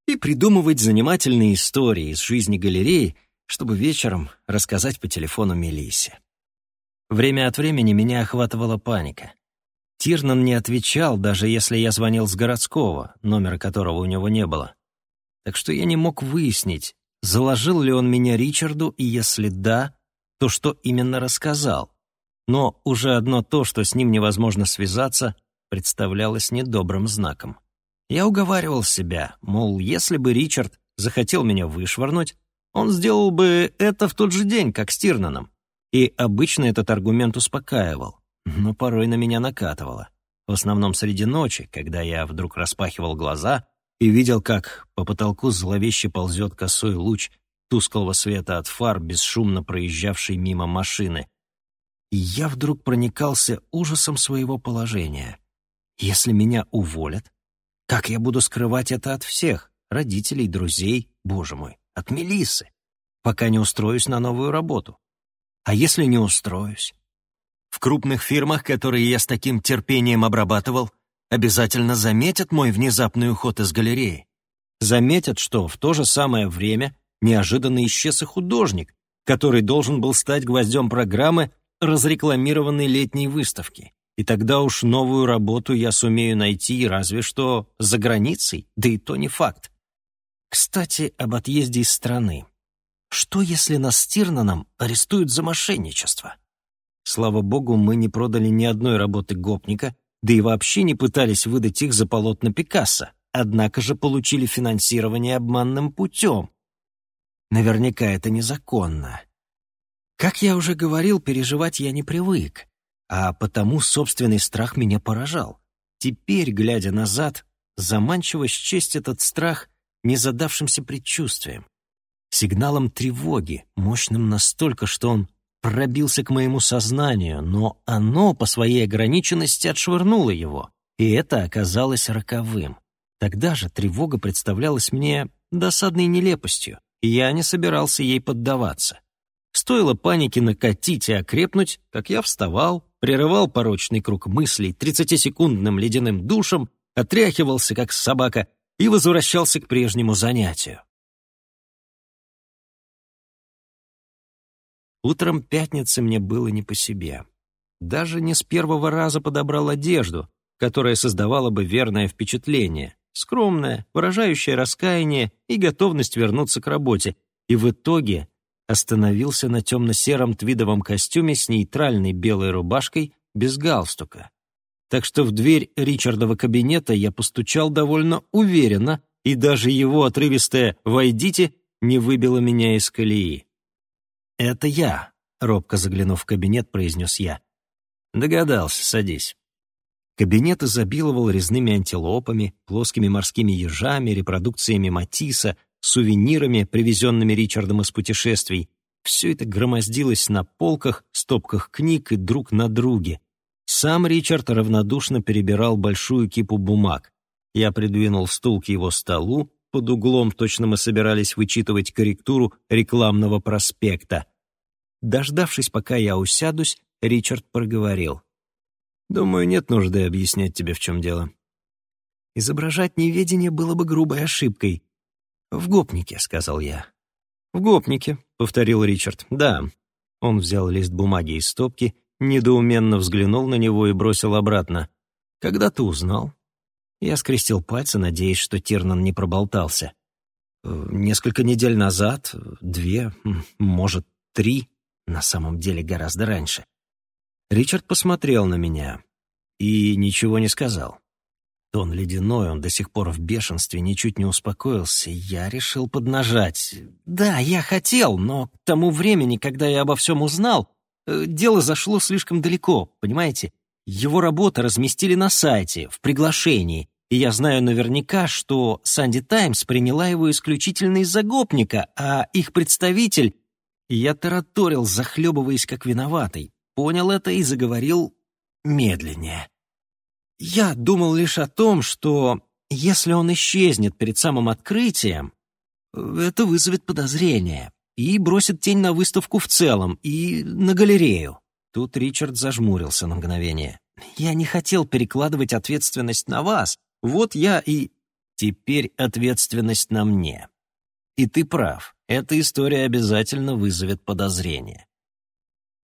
и придумывать занимательные истории из жизни галереи, чтобы вечером рассказать по телефону Мелиссе. Время от времени меня охватывала паника. Тирнан не отвечал, даже если я звонил с городского, номера которого у него не было. Так что я не мог выяснить, заложил ли он меня Ричарду, и если да, то что именно рассказал. Но уже одно то, что с ним невозможно связаться, представлялось недобрым знаком. Я уговаривал себя, мол, если бы Ричард захотел меня вышвырнуть, он сделал бы это в тот же день, как с Тирнаном. И обычно этот аргумент успокаивал но порой на меня накатывало. В основном среди ночи, когда я вдруг распахивал глаза и видел, как по потолку зловеще ползет косой луч тусклого света от фар, бесшумно проезжавшей мимо машины. И я вдруг проникался ужасом своего положения. Если меня уволят, как я буду скрывать это от всех, родителей, друзей, боже мой, от Мелиссы, пока не устроюсь на новую работу? А если не устроюсь? В крупных фирмах, которые я с таким терпением обрабатывал, обязательно заметят мой внезапный уход из галереи. Заметят, что в то же самое время неожиданно исчез и художник, который должен был стать гвоздем программы разрекламированной летней выставки. И тогда уж новую работу я сумею найти разве что за границей, да и то не факт. Кстати, об отъезде из страны. Что, если нас с Тирнаном арестуют за мошенничество? Слава богу, мы не продали ни одной работы гопника, да и вообще не пытались выдать их за полотна Пикассо, однако же получили финансирование обманным путем. Наверняка это незаконно. Как я уже говорил, переживать я не привык, а потому собственный страх меня поражал. Теперь, глядя назад, заманчиво счесть этот страх незадавшимся предчувствием, сигналом тревоги, мощным настолько, что он пробился к моему сознанию, но оно по своей ограниченности отшвырнуло его, и это оказалось роковым. Тогда же тревога представлялась мне досадной нелепостью, и я не собирался ей поддаваться. Стоило панике накатить и окрепнуть, как я вставал, прерывал порочный круг мыслей тридцатисекундным ледяным душем, отряхивался, как собака, и возвращался к прежнему занятию. Утром пятницы мне было не по себе. Даже не с первого раза подобрал одежду, которая создавала бы верное впечатление, скромное, выражающее раскаяние и готовность вернуться к работе, и в итоге остановился на темно-сером твидовом костюме с нейтральной белой рубашкой без галстука. Так что в дверь Ричардова кабинета я постучал довольно уверенно, и даже его отрывистое «войдите» не выбило меня из колеи. «Это я», — робко заглянув в кабинет, произнес я. «Догадался, садись». Кабинет изобиловал резными антилопами, плоскими морскими ежами, репродукциями Матисса, сувенирами, привезенными Ричардом из путешествий. Все это громоздилось на полках, стопках книг и друг на друге. Сам Ричард равнодушно перебирал большую кипу бумаг. Я придвинул стул к его столу, под углом точно мы собирались вычитывать корректуру рекламного проспекта. Дождавшись, пока я усядусь, Ричард проговорил. «Думаю, нет нужды объяснять тебе, в чем дело». Изображать неведение было бы грубой ошибкой. «В гопнике», — сказал я. «В гопнике», — повторил Ричард. «Да». Он взял лист бумаги из стопки, недоуменно взглянул на него и бросил обратно. «Когда ты узнал?» Я скрестил пальцы, надеясь, что Тирнан не проболтался. Э, несколько недель назад, две, может, три, на самом деле гораздо раньше. Ричард посмотрел на меня и ничего не сказал. Тон ледяной, он до сих пор в бешенстве, ничуть не успокоился. Я решил поднажать. Да, я хотел, но к тому времени, когда я обо всем узнал, э, дело зашло слишком далеко, понимаете? Его работы разместили на сайте, в приглашении, и я знаю наверняка, что «Санди Таймс» приняла его исключительно из-за гопника, а их представитель... Я тараторил, захлебываясь как виноватый, понял это и заговорил медленнее. Я думал лишь о том, что если он исчезнет перед самым открытием, это вызовет подозрение и бросит тень на выставку в целом и на галерею. Тут Ричард зажмурился на мгновение. «Я не хотел перекладывать ответственность на вас. Вот я и...» «Теперь ответственность на мне. И ты прав. Эта история обязательно вызовет подозрение.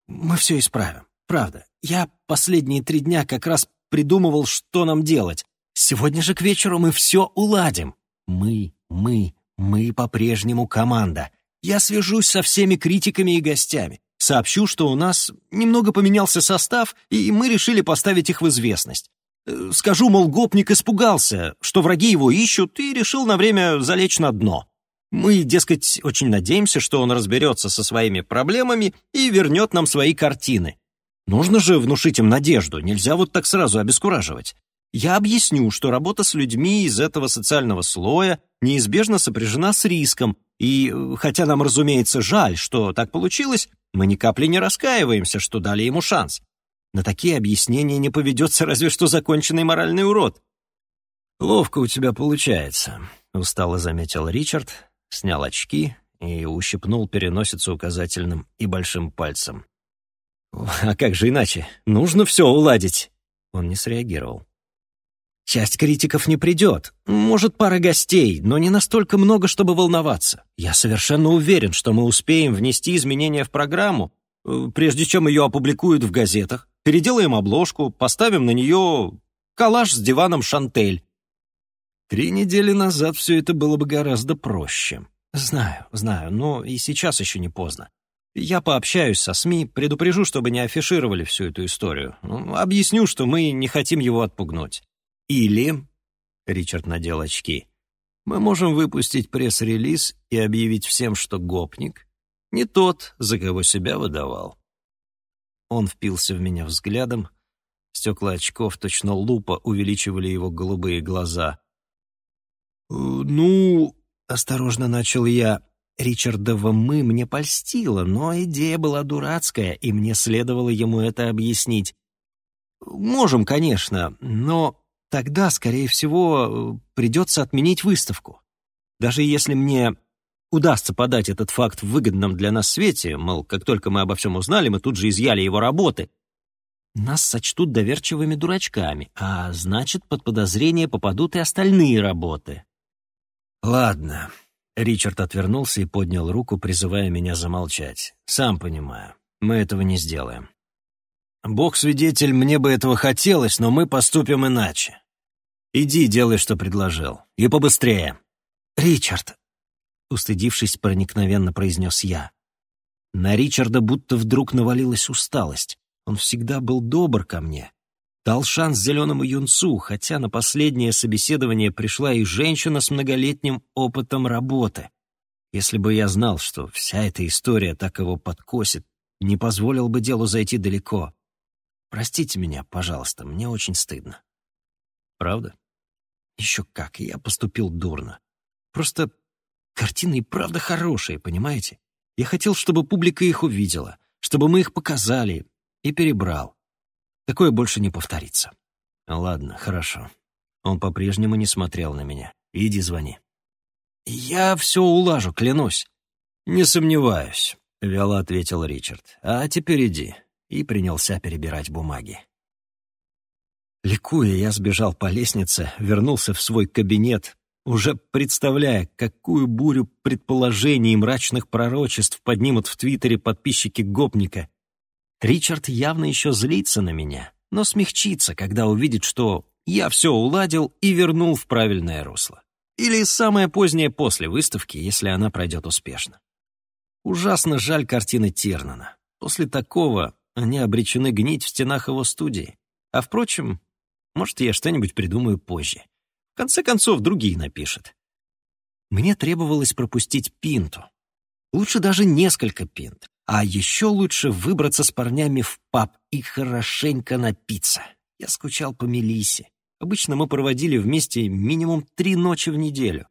Мы все исправим, правда. Я последние три дня как раз придумывал, что нам делать. Сегодня же к вечеру мы все уладим. Мы, мы, мы по-прежнему команда. Я свяжусь со всеми критиками и гостями. Сообщу, что у нас немного поменялся состав, и мы решили поставить их в известность. Э, скажу, мол, гопник испугался, что враги его ищут, и решил на время залечь на дно. Мы, дескать, очень надеемся, что он разберется со своими проблемами и вернет нам свои картины. Нужно же внушить им надежду, нельзя вот так сразу обескураживать. Я объясню, что работа с людьми из этого социального слоя неизбежно сопряжена с риском, и, хотя нам, разумеется, жаль, что так получилось, мы ни капли не раскаиваемся, что дали ему шанс. На такие объяснения не поведется разве что законченный моральный урод. «Ловко у тебя получается», — устало заметил Ричард, снял очки и ущипнул переносицу указательным и большим пальцем. «А как же иначе? Нужно все уладить!» Он не среагировал. «Часть критиков не придет. Может, пара гостей, но не настолько много, чтобы волноваться. Я совершенно уверен, что мы успеем внести изменения в программу, э, прежде чем ее опубликуют в газетах. Переделаем обложку, поставим на нее коллаж с диваном «Шантель». Три недели назад все это было бы гораздо проще. Знаю, знаю, но и сейчас еще не поздно. Я пообщаюсь со СМИ, предупрежу, чтобы не афишировали всю эту историю. Объясню, что мы не хотим его отпугнуть. Или, Ричард надел очки, мы можем выпустить пресс-релиз и объявить всем, что гопник не тот, за кого себя выдавал. Он впился в меня взглядом, стекла очков, точно лупа, увеличивали его голубые глаза. «Э, «Ну...» — осторожно начал я. Ричардова «мы» мне польстило, но идея была дурацкая, и мне следовало ему это объяснить. «Можем, конечно, но тогда, скорее всего, придется отменить выставку. Даже если мне удастся подать этот факт в выгодном для нас свете, мол, как только мы обо всем узнали, мы тут же изъяли его работы, нас сочтут доверчивыми дурачками, а значит, под подозрение попадут и остальные работы. «Ладно». Ричард отвернулся и поднял руку, призывая меня замолчать. «Сам понимаю, мы этого не сделаем. Бог-свидетель, мне бы этого хотелось, но мы поступим иначе. Иди, делай, что предложил. И побыстрее». «Ричард», — устыдившись, проникновенно произнес я. На Ричарда будто вдруг навалилась усталость. Он всегда был добр ко мне, Дал шанс зеленому юнцу, хотя на последнее собеседование пришла и женщина с многолетним опытом работы. Если бы я знал, что вся эта история так его подкосит, не позволил бы делу зайти далеко. Простите меня, пожалуйста, мне очень стыдно. Правда? Еще как, я поступил дурно. Просто картины и правда хорошие, понимаете? Я хотел, чтобы публика их увидела, чтобы мы их показали и перебрал. Такое больше не повторится. Ладно, хорошо. Он по-прежнему не смотрел на меня. Иди звони. Я все улажу, клянусь. Не сомневаюсь, вяло ответил Ричард. А теперь иди. И принялся перебирать бумаги. Ликуя, я сбежал по лестнице, вернулся в свой кабинет, уже представляя, какую бурю предположений и мрачных пророчеств поднимут в Твиттере подписчики Гопника, Ричард явно еще злится на меня, но смягчится, когда увидит, что я все уладил и вернул в правильное русло. Или самое позднее после выставки, если она пройдет успешно. Ужасно жаль картины Тернана. После такого они обречены гнить в стенах его студии. А впрочем, может, я что-нибудь придумаю позже. В конце концов, другие напишет. Мне требовалось пропустить пинту. Лучше даже несколько пинт. А еще лучше выбраться с парнями в паб и хорошенько напиться. Я скучал по Мелисе. Обычно мы проводили вместе минимум три ночи в неделю.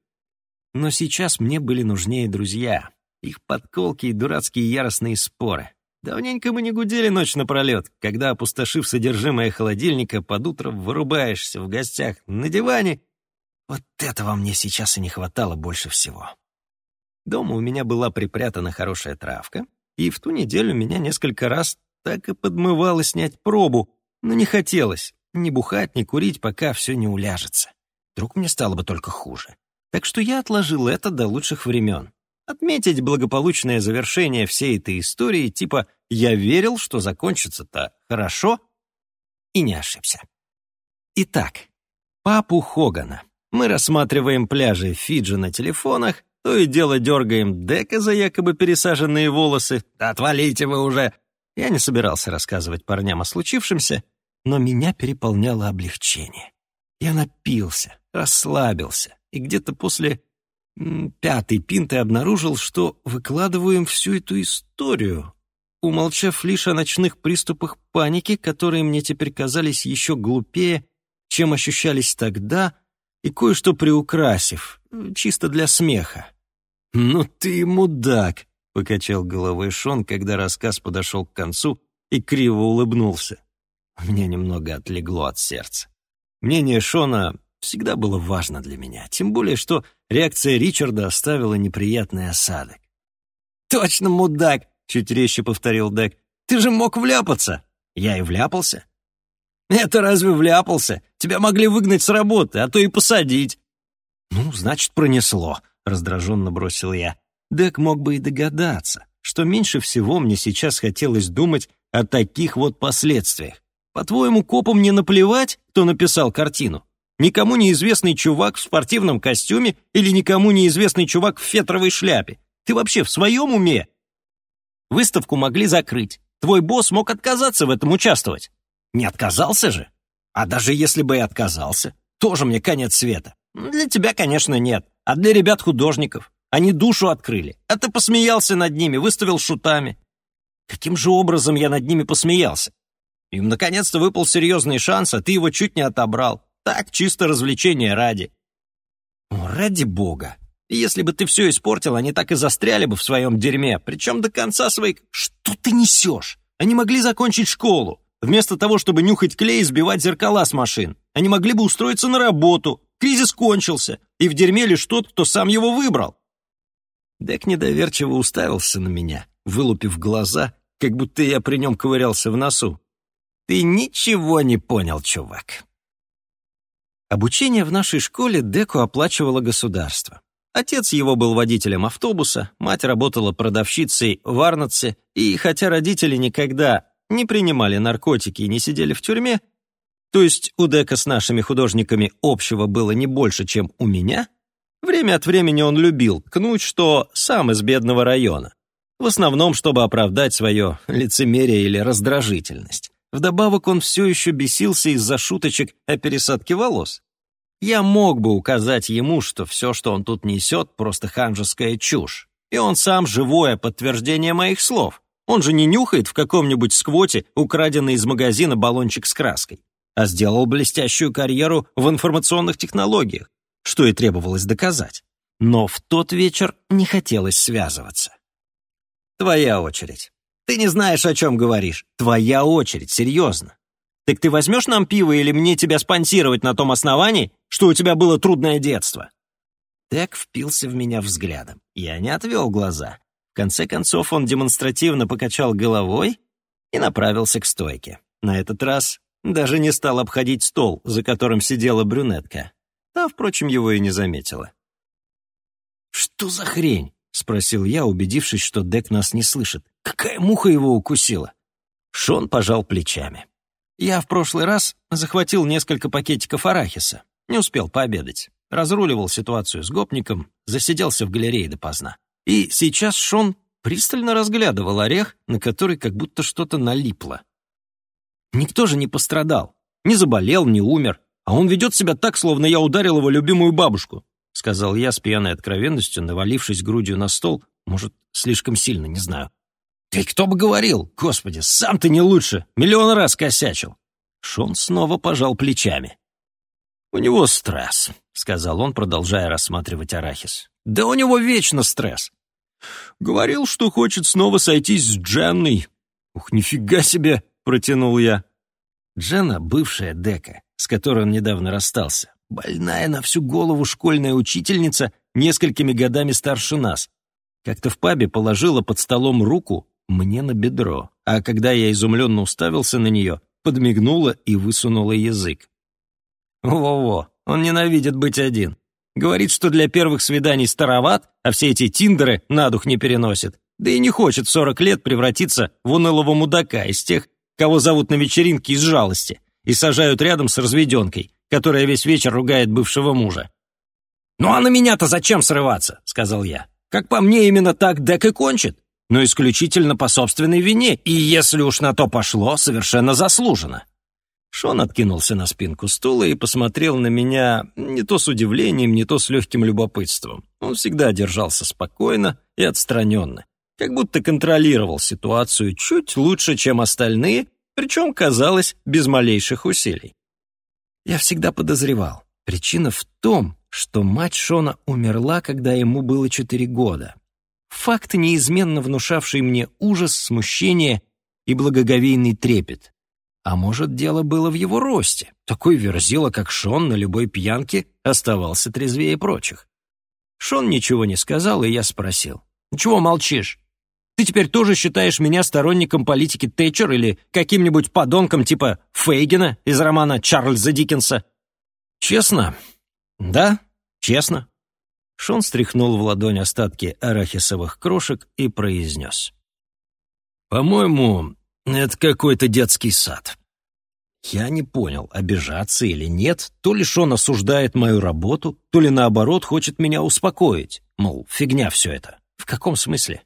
Но сейчас мне были нужнее друзья, их подколки и дурацкие яростные споры. Давненько мы не гудели ночь напролет, когда, опустошив содержимое холодильника, под утро вырубаешься в гостях на диване. Вот этого мне сейчас и не хватало больше всего. Дома у меня была припрятана хорошая травка, и в ту неделю меня несколько раз так и подмывало снять пробу, но не хотелось ни бухать, ни курить, пока все не уляжется. Вдруг мне стало бы только хуже. Так что я отложил это до лучших времен отметить благополучное завершение всей этой истории, типа «я верил, что закончится-то хорошо» и не ошибся. Итак, папу Хогана. Мы рассматриваем пляжи Фиджи на телефонах, то и дело дергаем дека за якобы пересаженные волосы. «Отвалите вы уже!» Я не собирался рассказывать парням о случившемся, но меня переполняло облегчение. Я напился, расслабился, и где-то после пятый пинты обнаружил, что выкладываем всю эту историю, умолчав лишь о ночных приступах паники, которые мне теперь казались еще глупее, чем ощущались тогда, и кое-что приукрасив, чисто для смеха. «Ну ты мудак!» — покачал головой Шон, когда рассказ подошел к концу и криво улыбнулся. Меня немного отлегло от сердца. Мнение Шона всегда было важно для меня, тем более, что реакция Ричарда оставила неприятный осадок. «Точно, мудак!» — чуть резче повторил Дек. «Ты же мог вляпаться!» «Я и вляпался». «Это разве вляпался? Тебя могли выгнать с работы, а то и посадить». «Ну, значит, пронесло», — раздраженно бросил я. Дек мог бы и догадаться, что меньше всего мне сейчас хотелось думать о таких вот последствиях. По-твоему, копам не наплевать, кто написал картину? Никому неизвестный чувак в спортивном костюме или никому неизвестный чувак в фетровой шляпе. Ты вообще в своем уме? Выставку могли закрыть. Твой босс мог отказаться в этом участвовать. Не отказался же? А даже если бы и отказался, тоже мне конец света. Для тебя, конечно, нет. А для ребят-художников. Они душу открыли. А ты посмеялся над ними, выставил шутами. Каким же образом я над ними посмеялся? Им наконец-то выпал серьезный шанс, а ты его чуть не отобрал. Так, чисто развлечение ради. Ради бога. Если бы ты все испортил, они так и застряли бы в своем дерьме, причем до конца своих... Что ты несешь? Они могли закончить школу. Вместо того, чтобы нюхать клей и сбивать зеркала с машин. Они могли бы устроиться на работу. Кризис кончился, и в дерьме лишь тот, кто сам его выбрал. Дек недоверчиво уставился на меня, вылупив глаза, как будто я при нем ковырялся в носу. «Ты ничего не понял, чувак. Обучение в нашей школе Деку оплачивало государство. Отец его был водителем автобуса, мать работала продавщицей в Арнотсе, и хотя родители никогда не принимали наркотики и не сидели в тюрьме, то есть у Дека с нашими художниками общего было не больше, чем у меня, время от времени он любил ткнуть, что сам из бедного района, в основном, чтобы оправдать свое лицемерие или раздражительность. Вдобавок он все еще бесился из-за шуточек о пересадке волос. Я мог бы указать ему, что все, что он тут несет, просто ханжеская чушь. И он сам живое подтверждение моих слов. Он же не нюхает в каком-нибудь сквоте украденный из магазина баллончик с краской, а сделал блестящую карьеру в информационных технологиях, что и требовалось доказать. Но в тот вечер не хотелось связываться. Твоя очередь. Ты не знаешь, о чем говоришь. Твоя очередь, серьезно. Так ты возьмешь нам пиво или мне тебя спонсировать на том основании, что у тебя было трудное детство?» Тек впился в меня взглядом. Я не отвел глаза. В конце концов он демонстративно покачал головой и направился к стойке. На этот раз даже не стал обходить стол, за которым сидела брюнетка. Та, впрочем, его и не заметила. «Что за хрень?» — спросил я, убедившись, что Дек нас не слышит. «Какая муха его укусила?» Шон пожал плечами. «Я в прошлый раз захватил несколько пакетиков арахиса. Не успел пообедать. Разруливал ситуацию с гопником, засиделся в галерее допоздна. И сейчас Шон пристально разглядывал орех, на который как будто что-то налипло. Никто же не пострадал. Не заболел, не умер. А он ведет себя так, словно я ударил его любимую бабушку. — сказал я с пьяной откровенностью, навалившись грудью на стол, может, слишком сильно, не знаю. «Ты кто бы говорил? Господи, сам ты не лучше! Миллион раз косячил!» Шон снова пожал плечами. «У него стресс», — сказал он, продолжая рассматривать арахис. «Да у него вечно стресс. Говорил, что хочет снова сойтись с Дженной. «Ух, нифига себе!» — протянул я. Джена, бывшая Дека, с которой он недавно расстался, больная на всю голову школьная учительница, несколькими годами старше нас, как-то в пабе положила под столом руку мне на бедро, а когда я изумленно уставился на нее, подмигнула и высунула язык. Во-во, он ненавидит быть один. Говорит, что для первых свиданий староват, а все эти тиндеры на дух не переносит. Да и не хочет в 40 лет превратиться в унылого мудака из тех, кого зовут на вечеринке из жалости и сажают рядом с разведенкой, которая весь вечер ругает бывшего мужа. «Ну а на меня-то зачем срываться?» — сказал я. «Как по мне, именно так Дек и кончит, но исключительно по собственной вине, и если уж на то пошло, совершенно заслуженно». Шон откинулся на спинку стула и посмотрел на меня не то с удивлением, не то с легким любопытством. Он всегда держался спокойно и отстраненно, как будто контролировал ситуацию чуть лучше, чем остальные, причем, казалось, без малейших усилий. Я всегда подозревал, причина в том, что мать Шона умерла, когда ему было четыре года. Факт, неизменно внушавший мне ужас, смущение и благоговейный трепет. А может, дело было в его росте. Такой верзила, как Шон, на любой пьянке оставался трезвее прочих. Шон ничего не сказал, и я спросил. «Чего молчишь? Ты теперь тоже считаешь меня сторонником политики Тэтчер или каким-нибудь подонком типа Фейгена из романа Чарльза Диккенса?» «Честно? Да, честно». Шон стряхнул в ладонь остатки арахисовых крошек и произнес. «По-моему, это какой-то детский сад. Я не понял, обижаться или нет, то ли Шон осуждает мою работу, то ли наоборот хочет меня успокоить. Мол, фигня все это. В каком смысле?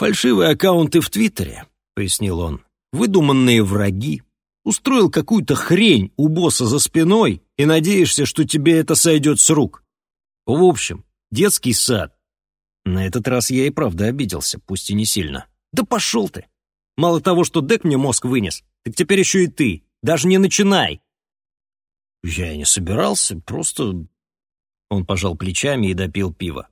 Фальшивые аккаунты в Твиттере, пояснил он, выдуманные враги. Устроил какую-то хрень у босса за спиной и надеешься, что тебе это сойдет с рук. В общем, детский сад. На этот раз я и правда обиделся, пусть и не сильно. Да пошел ты! Мало того, что Дек мне мозг вынес, так теперь еще и ты. Даже не начинай!» «Я и не собирался, просто...» Он пожал плечами и допил пиво.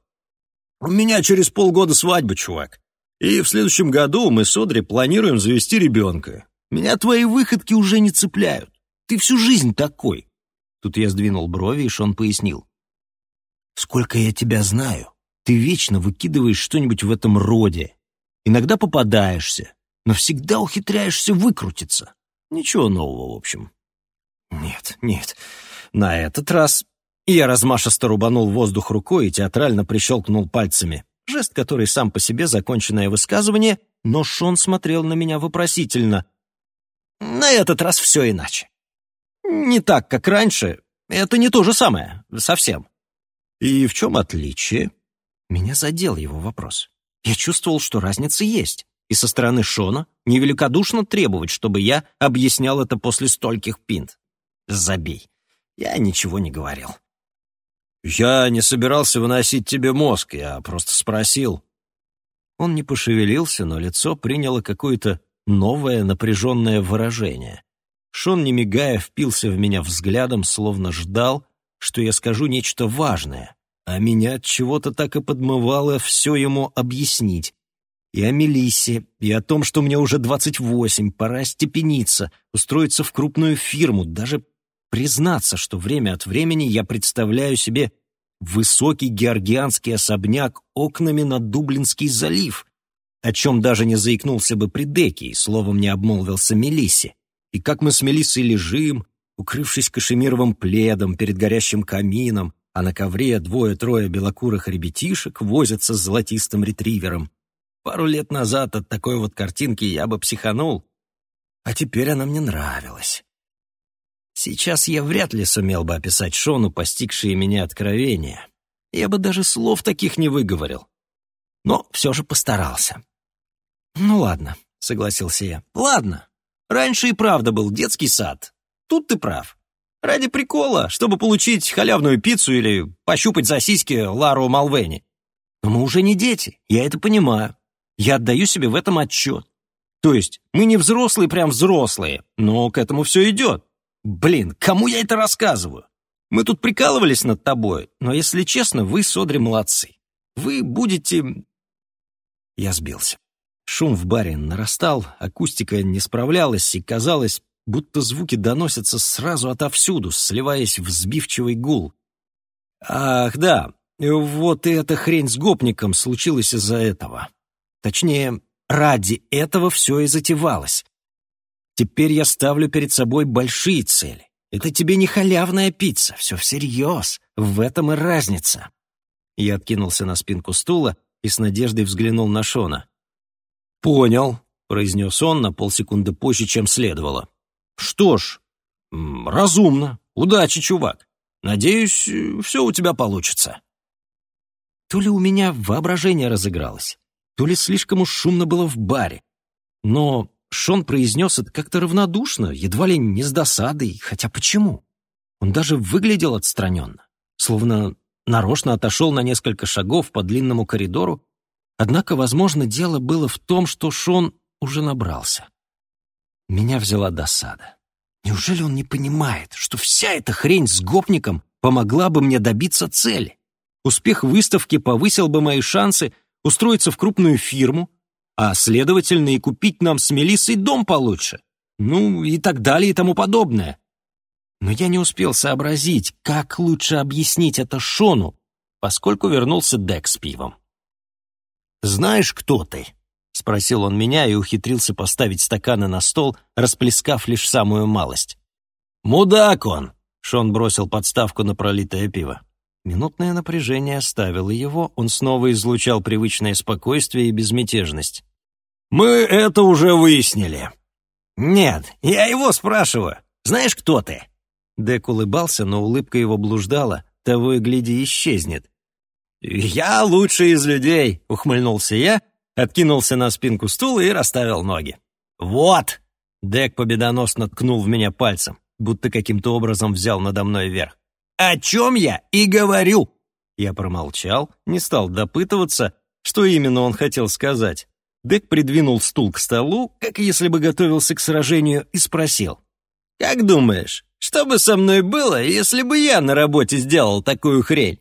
«У меня через полгода свадьба, чувак. И в следующем году мы с Одри планируем завести ребенка. Меня твои выходки уже не цепляют. Ты всю жизнь такой». Тут я сдвинул брови, и Шон пояснил. «Сколько я тебя знаю, ты вечно выкидываешь что-нибудь в этом роде. Иногда попадаешься, но всегда ухитряешься выкрутиться. Ничего нового, в общем. Нет, нет, на этот раз... Я размашисто рубанул воздух рукой и театрально прищелкнул пальцами. Жест, который сам по себе законченное высказывание, но Шон смотрел на меня вопросительно. На этот раз все иначе. Не так, как раньше. Это не то же самое. Совсем. И в чем отличие? Меня задел его вопрос. Я чувствовал, что разница есть и со стороны Шона невеликодушно требовать, чтобы я объяснял это после стольких пинт. Забей. Я ничего не говорил. «Я не собирался выносить тебе мозг, я просто спросил». Он не пошевелился, но лицо приняло какое-то новое напряженное выражение. Шон, не мигая, впился в меня взглядом, словно ждал, что я скажу нечто важное, а меня от чего-то так и подмывало все ему объяснить, и о Мелиссе, и о том, что мне уже 28, пора степениться, устроиться в крупную фирму, даже признаться, что время от времени я представляю себе высокий георгианский особняк окнами на Дублинский залив, о чем даже не заикнулся бы при Деке и словом не обмолвился Мелиссе. И как мы с Мелиссой лежим, укрывшись кашемировым пледом перед горящим камином, а на ковре двое-трое белокурых ребятишек возятся с золотистым ретривером, Пару лет назад от такой вот картинки я бы психанул, а теперь она мне нравилась. Сейчас я вряд ли сумел бы описать Шону постигшие меня откровения. Я бы даже слов таких не выговорил. Но все же постарался. «Ну ладно», — согласился я. «Ладно. Раньше и правда был детский сад. Тут ты прав. Ради прикола, чтобы получить халявную пиццу или пощупать за сиськи Лару Малвени. Но мы уже не дети, я это понимаю. Я отдаю себе в этом отчет. То есть мы не взрослые, прям взрослые, но к этому все идет. Блин, кому я это рассказываю? Мы тут прикалывались над тобой, но, если честно, вы, Содри, молодцы. Вы будете... Я сбился. Шум в баре нарастал, акустика не справлялась, и казалось, будто звуки доносятся сразу отовсюду, сливаясь в сбивчивый гул. Ах, да, вот и эта хрень с гопником случилась из-за этого. Точнее, ради этого все и затевалось. Теперь я ставлю перед собой большие цели. Это тебе не халявная пицца, все всерьез. В этом и разница. Я откинулся на спинку стула и с надеждой взглянул на Шона. «Понял», — произнес он на полсекунды позже, чем следовало. «Что ж, разумно. Удачи, чувак. Надеюсь, все у тебя получится». То ли у меня воображение разыгралось, то ли слишком уж шумно было в баре. Но Шон произнес это как-то равнодушно, едва ли не с досадой, хотя почему? Он даже выглядел отстраненно, словно нарочно отошел на несколько шагов по длинному коридору, однако, возможно, дело было в том, что Шон уже набрался. Меня взяла досада. Неужели он не понимает, что вся эта хрень с гопником помогла бы мне добиться цели? Успех выставки повысил бы мои шансы устроиться в крупную фирму, а, следовательно, и купить нам с Мелиссой дом получше. Ну, и так далее и тому подобное. Но я не успел сообразить, как лучше объяснить это Шону, поскольку вернулся Дек с пивом. «Знаешь, кто ты?» — спросил он меня и ухитрился поставить стаканы на стол, расплескав лишь самую малость. «Мудак он!» — Шон бросил подставку на пролитое пиво. Минутное напряжение оставило его, он снова излучал привычное спокойствие и безмятежность. «Мы это уже выяснили». «Нет, я его спрашиваю. Знаешь, кто ты?» Дек улыбался, но улыбка его блуждала, того и гляди исчезнет. «Я лучший из людей», — ухмыльнулся я, откинулся на спинку стула и расставил ноги. «Вот!» — Дек победоносно ткнул в меня пальцем, будто каким-то образом взял надо мной верх. «О чем я и говорю!» Я промолчал, не стал допытываться, что именно он хотел сказать. Дек придвинул стул к столу, как если бы готовился к сражению, и спросил. «Как думаешь, что бы со мной было, если бы я на работе сделал такую хрень?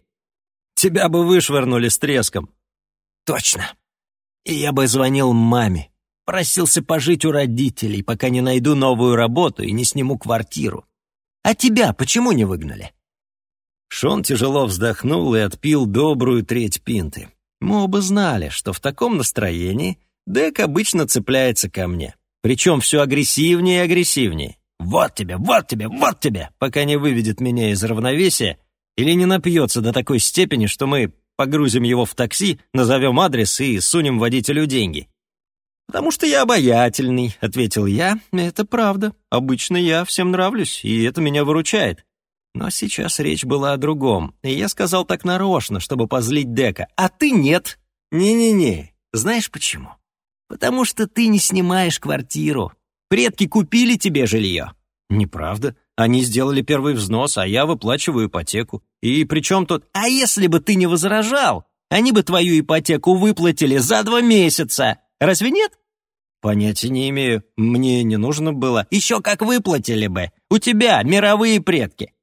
Тебя бы вышвырнули с треском». «Точно. И я бы звонил маме, просился пожить у родителей, пока не найду новую работу и не сниму квартиру. А тебя почему не выгнали?» Шон тяжело вздохнул и отпил добрую треть пинты. Мы оба знали, что в таком настроении Дек обычно цепляется ко мне. Причем все агрессивнее и агрессивнее. «Вот тебе, вот тебе, вот тебе!» пока не выведет меня из равновесия или не напьется до такой степени, что мы погрузим его в такси, назовем адрес и сунем водителю деньги. «Потому что я обаятельный», — ответил я. «Это правда. Обычно я всем нравлюсь, и это меня выручает. Но сейчас речь была о другом, и я сказал так нарочно, чтобы позлить Дека. А ты нет. Не-не-не. Знаешь почему? Потому что ты не снимаешь квартиру. Предки купили тебе жилье. Неправда. Они сделали первый взнос, а я выплачиваю ипотеку. И причем тут... А если бы ты не возражал, они бы твою ипотеку выплатили за два месяца. Разве нет? Понятия не имею. Мне не нужно было. Еще как выплатили бы. У тебя мировые предки.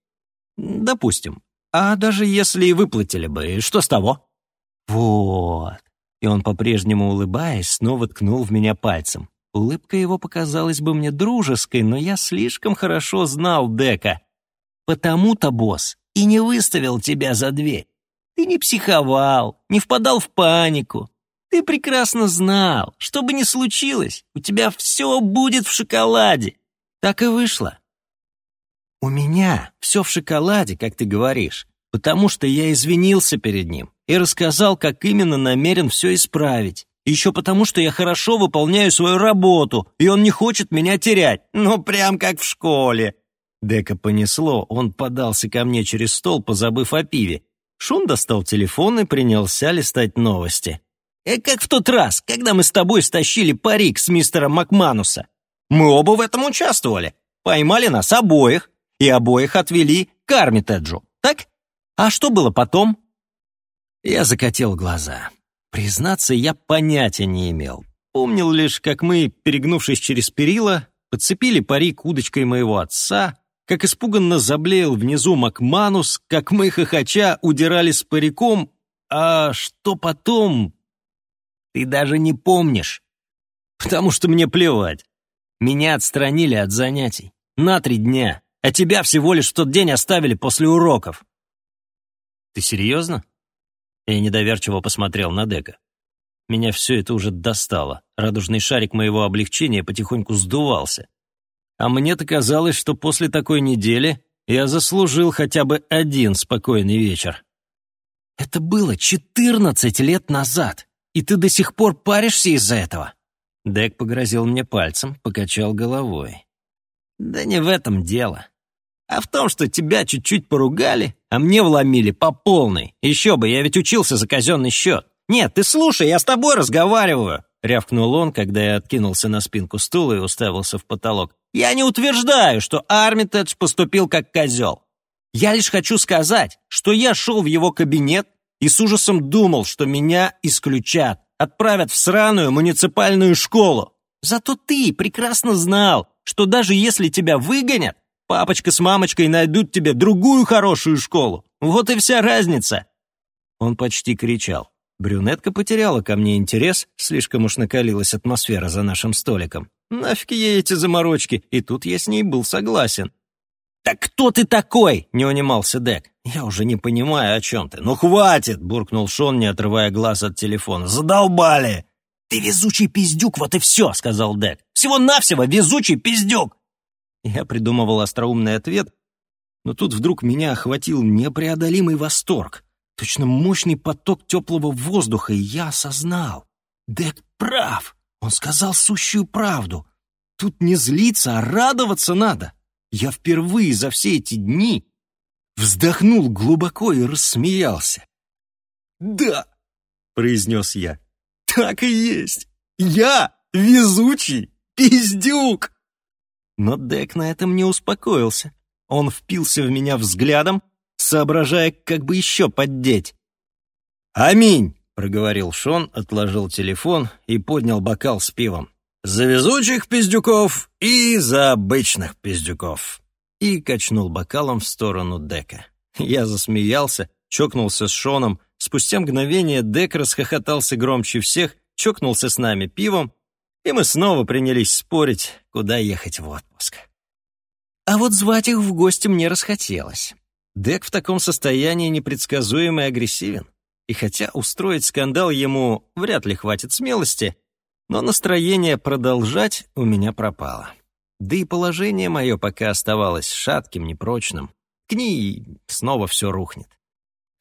Допустим. А даже если и выплатили бы, что с того? Вот. И он, по-прежнему улыбаясь, снова ткнул в меня пальцем. Улыбка его показалась бы мне дружеской, но я слишком хорошо знал Дека. Потому-то, босс, и не выставил тебя за дверь. Ты не психовал, не впадал в панику. Ты прекрасно знал, что бы ни случилось, у тебя все будет в шоколаде. Так и вышло. У меня все в шоколаде, как ты говоришь, потому что я извинился перед ним и рассказал, как именно намерен все исправить. Еще потому, что я хорошо выполняю свою работу, и он не хочет меня терять. Ну, прям как в школе. Дека понесло, он подался ко мне через стол, позабыв о пиве. Шун достал телефон и принялся листать новости. «Э, как в тот раз, когда мы с тобой стащили парик с мистера Макмануса. Мы оба в этом участвовали. Поймали нас обоих, и обоих отвели к Армитеджу, так? А что было потом?» Я закатил глаза. Признаться, я понятия не имел. Помнил лишь, как мы, перегнувшись через перила, подцепили парик удочкой моего отца, как испуганно заблеял внизу Макманус, как мы, хохоча, удирали с париком, а что потом... Ты даже не помнишь. Потому что мне плевать. Меня отстранили от занятий. На три дня. А тебя всего лишь в тот день оставили после уроков. Ты серьезно? Я недоверчиво посмотрел на Дека. Меня все это уже достало. Радужный шарик моего облегчения потихоньку сдувался. А мне-то казалось, что после такой недели я заслужил хотя бы один спокойный вечер. Это было четырнадцать лет назад, и ты до сих пор паришься из-за этого. Дек погрозил мне пальцем, покачал головой. Да не в этом дело. А в том, что тебя чуть-чуть поругали, а мне вломили по полной. Еще бы, я ведь учился за казенный счет. «Нет, ты слушай, я с тобой разговариваю!» Рявкнул он, когда я откинулся на спинку стула и уставился в потолок. «Я не утверждаю, что Армитедж поступил как козел. Я лишь хочу сказать, что я шел в его кабинет и с ужасом думал, что меня исключат, отправят в сраную муниципальную школу. Зато ты прекрасно знал, что даже если тебя выгонят, папочка с мамочкой найдут тебе другую хорошую школу. Вот и вся разница!» Он почти кричал. Брюнетка потеряла ко мне интерес, слишком уж накалилась атмосфера за нашим столиком. Нафиг ей эти заморочки, и тут я с ней был согласен. «Так кто ты такой?» — не унимался Дек. «Я уже не понимаю, о чем ты». «Ну хватит!» — буркнул Шон, не отрывая глаз от телефона. «Задолбали!» «Ты везучий пиздюк, вот и все!» — сказал Дек. «Всего-навсего везучий пиздюк!» Я придумывал остроумный ответ, но тут вдруг меня охватил непреодолимый восторг. Точно мощный поток теплого воздуха, и я осознал. Дед прав. Он сказал сущую правду. Тут не злиться, а радоваться надо. Я впервые за все эти дни вздохнул глубоко и рассмеялся. «Да», — произнес я, — «так и есть. Я везучий пиздюк». Но Дек на этом не успокоился. Он впился в меня взглядом, соображая, как бы еще поддеть. «Аминь!» — проговорил Шон, отложил телефон и поднял бокал с пивом. «За везучих пиздюков и за обычных пиздюков!» И качнул бокалом в сторону Дека. Я засмеялся, чокнулся с Шоном. Спустя мгновение Дек расхохотался громче всех, чокнулся с нами пивом, и мы снова принялись спорить, куда ехать в отпуск. А вот звать их в гости мне расхотелось. Дек в таком состоянии непредсказуем и агрессивен. И хотя устроить скандал ему вряд ли хватит смелости, но настроение продолжать у меня пропало. Да и положение мое пока оставалось шатким, непрочным. К ней снова все рухнет.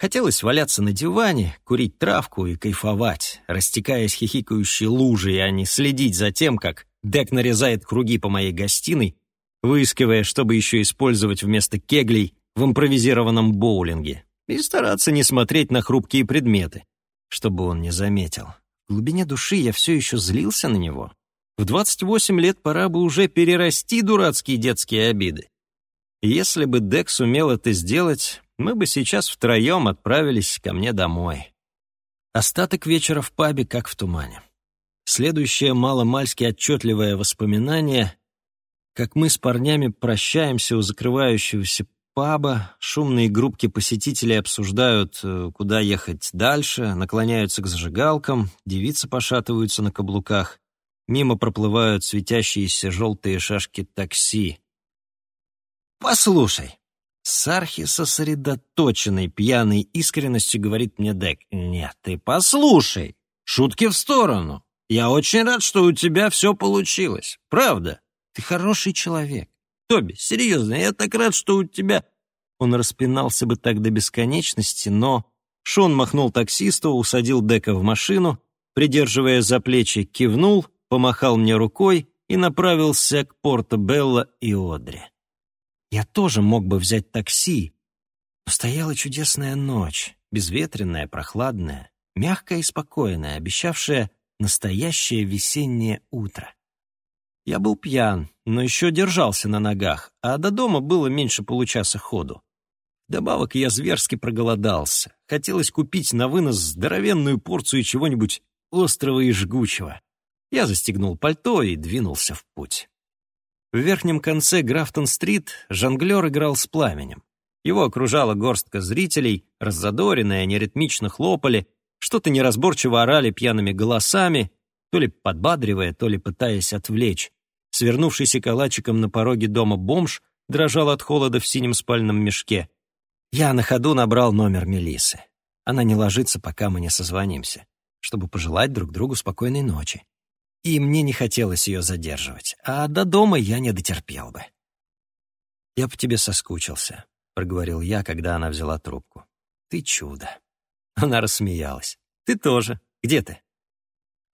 Хотелось валяться на диване, курить травку и кайфовать, растекаясь хихикающей лужей, а не следить за тем, как Дек нарезает круги по моей гостиной, выискивая, чтобы еще использовать вместо кеглей в импровизированном боулинге и стараться не смотреть на хрупкие предметы, чтобы он не заметил. В глубине души я все еще злился на него. В 28 лет пора бы уже перерасти дурацкие детские обиды. Если бы Дек сумел это сделать, мы бы сейчас втроем отправились ко мне домой. Остаток вечера в пабе как в тумане. Следующее маломальски отчетливое воспоминание, как мы с парнями прощаемся у закрывающегося паба, шумные группки посетителей обсуждают, э, куда ехать дальше, наклоняются к зажигалкам, девицы пошатываются на каблуках, мимо проплывают светящиеся желтые шашки такси. «Послушай», Сархи сосредоточенной пьяной искренностью говорит мне Дек. «Нет, ты послушай. Шутки в сторону. Я очень рад, что у тебя все получилось. Правда. Ты хороший человек. Тоби, серьезно, я так рад, что у тебя...» Он распинался бы так до бесконечности, но... Шон махнул таксисту, усадил Дека в машину, придерживая за плечи, кивнул, помахал мне рукой и направился к Порто-Белло и Одри. Я тоже мог бы взять такси, но стояла чудесная ночь, безветренная, прохладная, мягкая и спокойная, обещавшая настоящее весеннее утро. Я был пьян, но еще держался на ногах, а до дома было меньше получаса ходу. Добавок я зверски проголодался. Хотелось купить на вынос здоровенную порцию чего-нибудь острого и жгучего. Я застегнул пальто и двинулся в путь. В верхнем конце Графтон-стрит жонглер играл с пламенем. Его окружала горстка зрителей, раззадоренные, они ритмично хлопали, что-то неразборчиво орали пьяными голосами, то ли подбадривая, то ли пытаясь отвлечь. Свернувшийся калачиком на пороге дома бомж дрожал от холода в синем спальном мешке. Я на ходу набрал номер Мелисы. Она не ложится, пока мы не созвонимся, чтобы пожелать друг другу спокойной ночи. И мне не хотелось ее задерживать, а до дома я не дотерпел бы. «Я по тебе соскучился», — проговорил я, когда она взяла трубку. «Ты чудо». Она рассмеялась. «Ты тоже. Где ты?»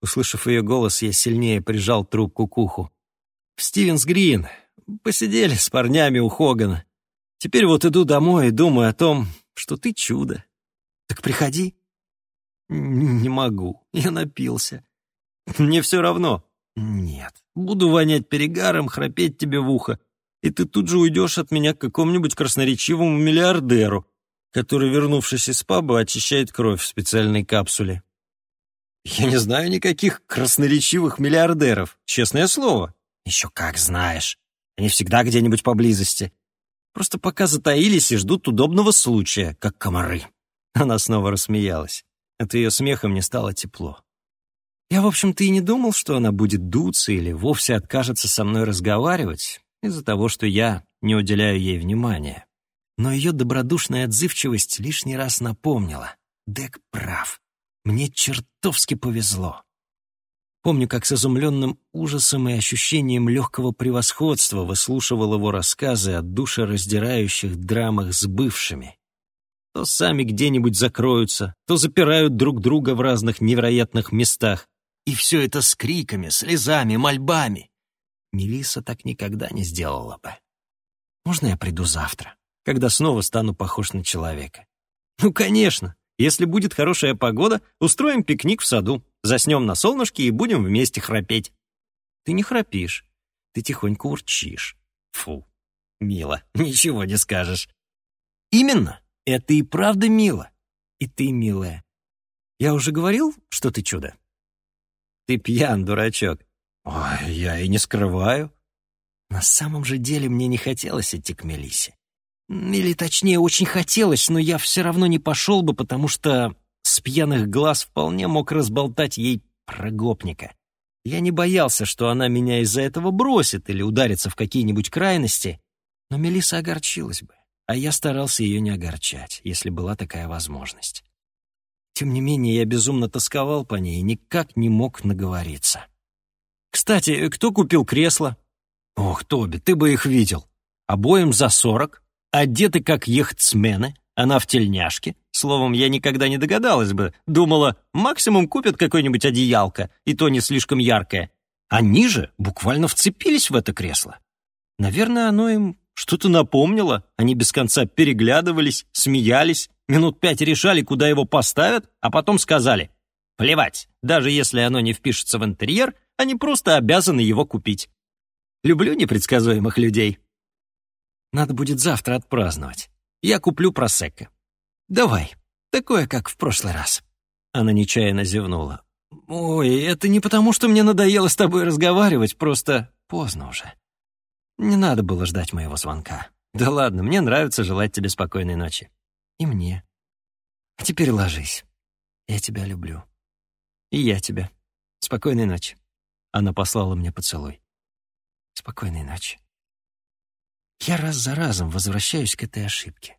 Услышав ее голос, я сильнее прижал трубку к уху. «В Стивенс Грин. Посидели с парнями у Хогана. Теперь вот иду домой и думаю о том, что ты чудо. Так приходи». «Не могу. Я напился. [laughs] Мне все равно». «Нет. Буду вонять перегаром, храпеть тебе в ухо, и ты тут же уйдешь от меня к какому-нибудь красноречивому миллиардеру, который, вернувшись из паба, очищает кровь в специальной капсуле. Я не знаю никаких красноречивых миллиардеров, честное слово. Еще как знаешь. Они всегда где-нибудь поблизости. Просто пока затаились и ждут удобного случая, как комары. Она снова рассмеялась. От ее смеха мне стало тепло. Я, в общем-то, и не думал, что она будет дуться или вовсе откажется со мной разговаривать из-за того, что я не уделяю ей внимания. Но ее добродушная отзывчивость лишний раз напомнила. Дек прав. Мне чертовски повезло. Помню, как с изумленным ужасом и ощущением легкого превосходства выслушивал его рассказы о душераздирающих драмах с бывшими. То сами где-нибудь закроются, то запирают друг друга в разных невероятных местах. И все это с криками, слезами, мольбами. Мелисса так никогда не сделала бы. Можно я приду завтра, когда снова стану похож на человека? Ну, конечно. Если будет хорошая погода, устроим пикник в саду, заснем на солнышке и будем вместе храпеть. Ты не храпишь, ты тихонько урчишь. Фу, мило, [laughs] ничего не скажешь. Именно, это и правда мило. И ты, милая. Я уже говорил, что ты чудо? Ты пьян, дурачок. Ой, я и не скрываю. На самом же деле мне не хотелось идти к Мелисе. Или точнее, очень хотелось, но я все равно не пошел бы, потому что с пьяных глаз вполне мог разболтать ей про гопника. Я не боялся, что она меня из-за этого бросит или ударится в какие-нибудь крайности, но Мелиса огорчилась бы, а я старался ее не огорчать, если была такая возможность. Тем не менее, я безумно тосковал по ней и никак не мог наговориться. «Кстати, кто купил кресло?» «Ох, Тоби, ты бы их видел. Обоим за сорок, одеты как яхтсмены, она в тельняшке. Словом, я никогда не догадалась бы. Думала, максимум купят какое-нибудь одеялко, и то не слишком яркое. Они же буквально вцепились в это кресло. Наверное, оно им что-то напомнило. Они без конца переглядывались, смеялись, минут пять решали, куда его поставят, а потом сказали, плевать, даже если оно не впишется в интерьер, они просто обязаны его купить. Люблю непредсказуемых людей. Надо будет завтра отпраздновать. Я куплю просекко. Давай, такое, как в прошлый раз». Она нечаянно зевнула. «Ой, это не потому, что мне надоело с тобой разговаривать, просто поздно уже. Не надо было ждать моего звонка. Да ладно, мне нравится желать тебе спокойной ночи. И мне. А теперь ложись. Я тебя люблю. И я тебя. Спокойной ночи». Она послала мне поцелуй. «Спокойной ночи». Я раз за разом возвращаюсь к этой ошибке.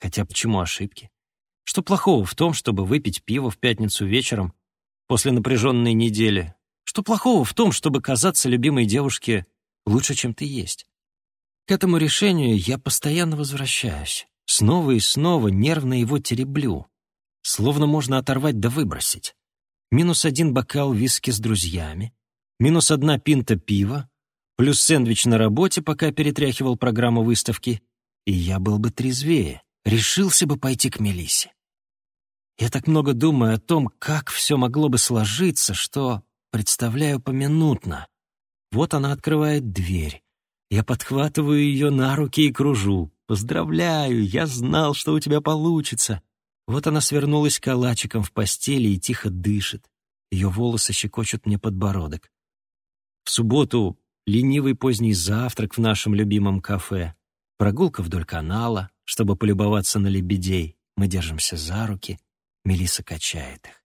Хотя почему ошибки? Что плохого в том, чтобы выпить пиво в пятницу вечером после напряженной недели? Что плохого в том, чтобы казаться любимой девушке лучше, чем ты есть? К этому решению я постоянно возвращаюсь. Снова и снова нервно его тереблю. Словно можно оторвать да выбросить. Минус один бокал виски с друзьями, минус одна пинта пива, плюс сэндвич на работе, пока перетряхивал программу выставки, и я был бы трезвее, решился бы пойти к Мелисе. Я так много думаю о том, как все могло бы сложиться, что представляю поминутно. Вот она открывает дверь. Я подхватываю ее на руки и кружу. «Поздравляю, я знал, что у тебя получится». Вот она свернулась калачиком в постели и тихо дышит. Ее волосы щекочут мне подбородок. В субботу ленивый поздний завтрак в нашем любимом кафе, прогулка вдоль канала, чтобы полюбоваться на лебедей. Мы держимся за руки, Мелиса качает их.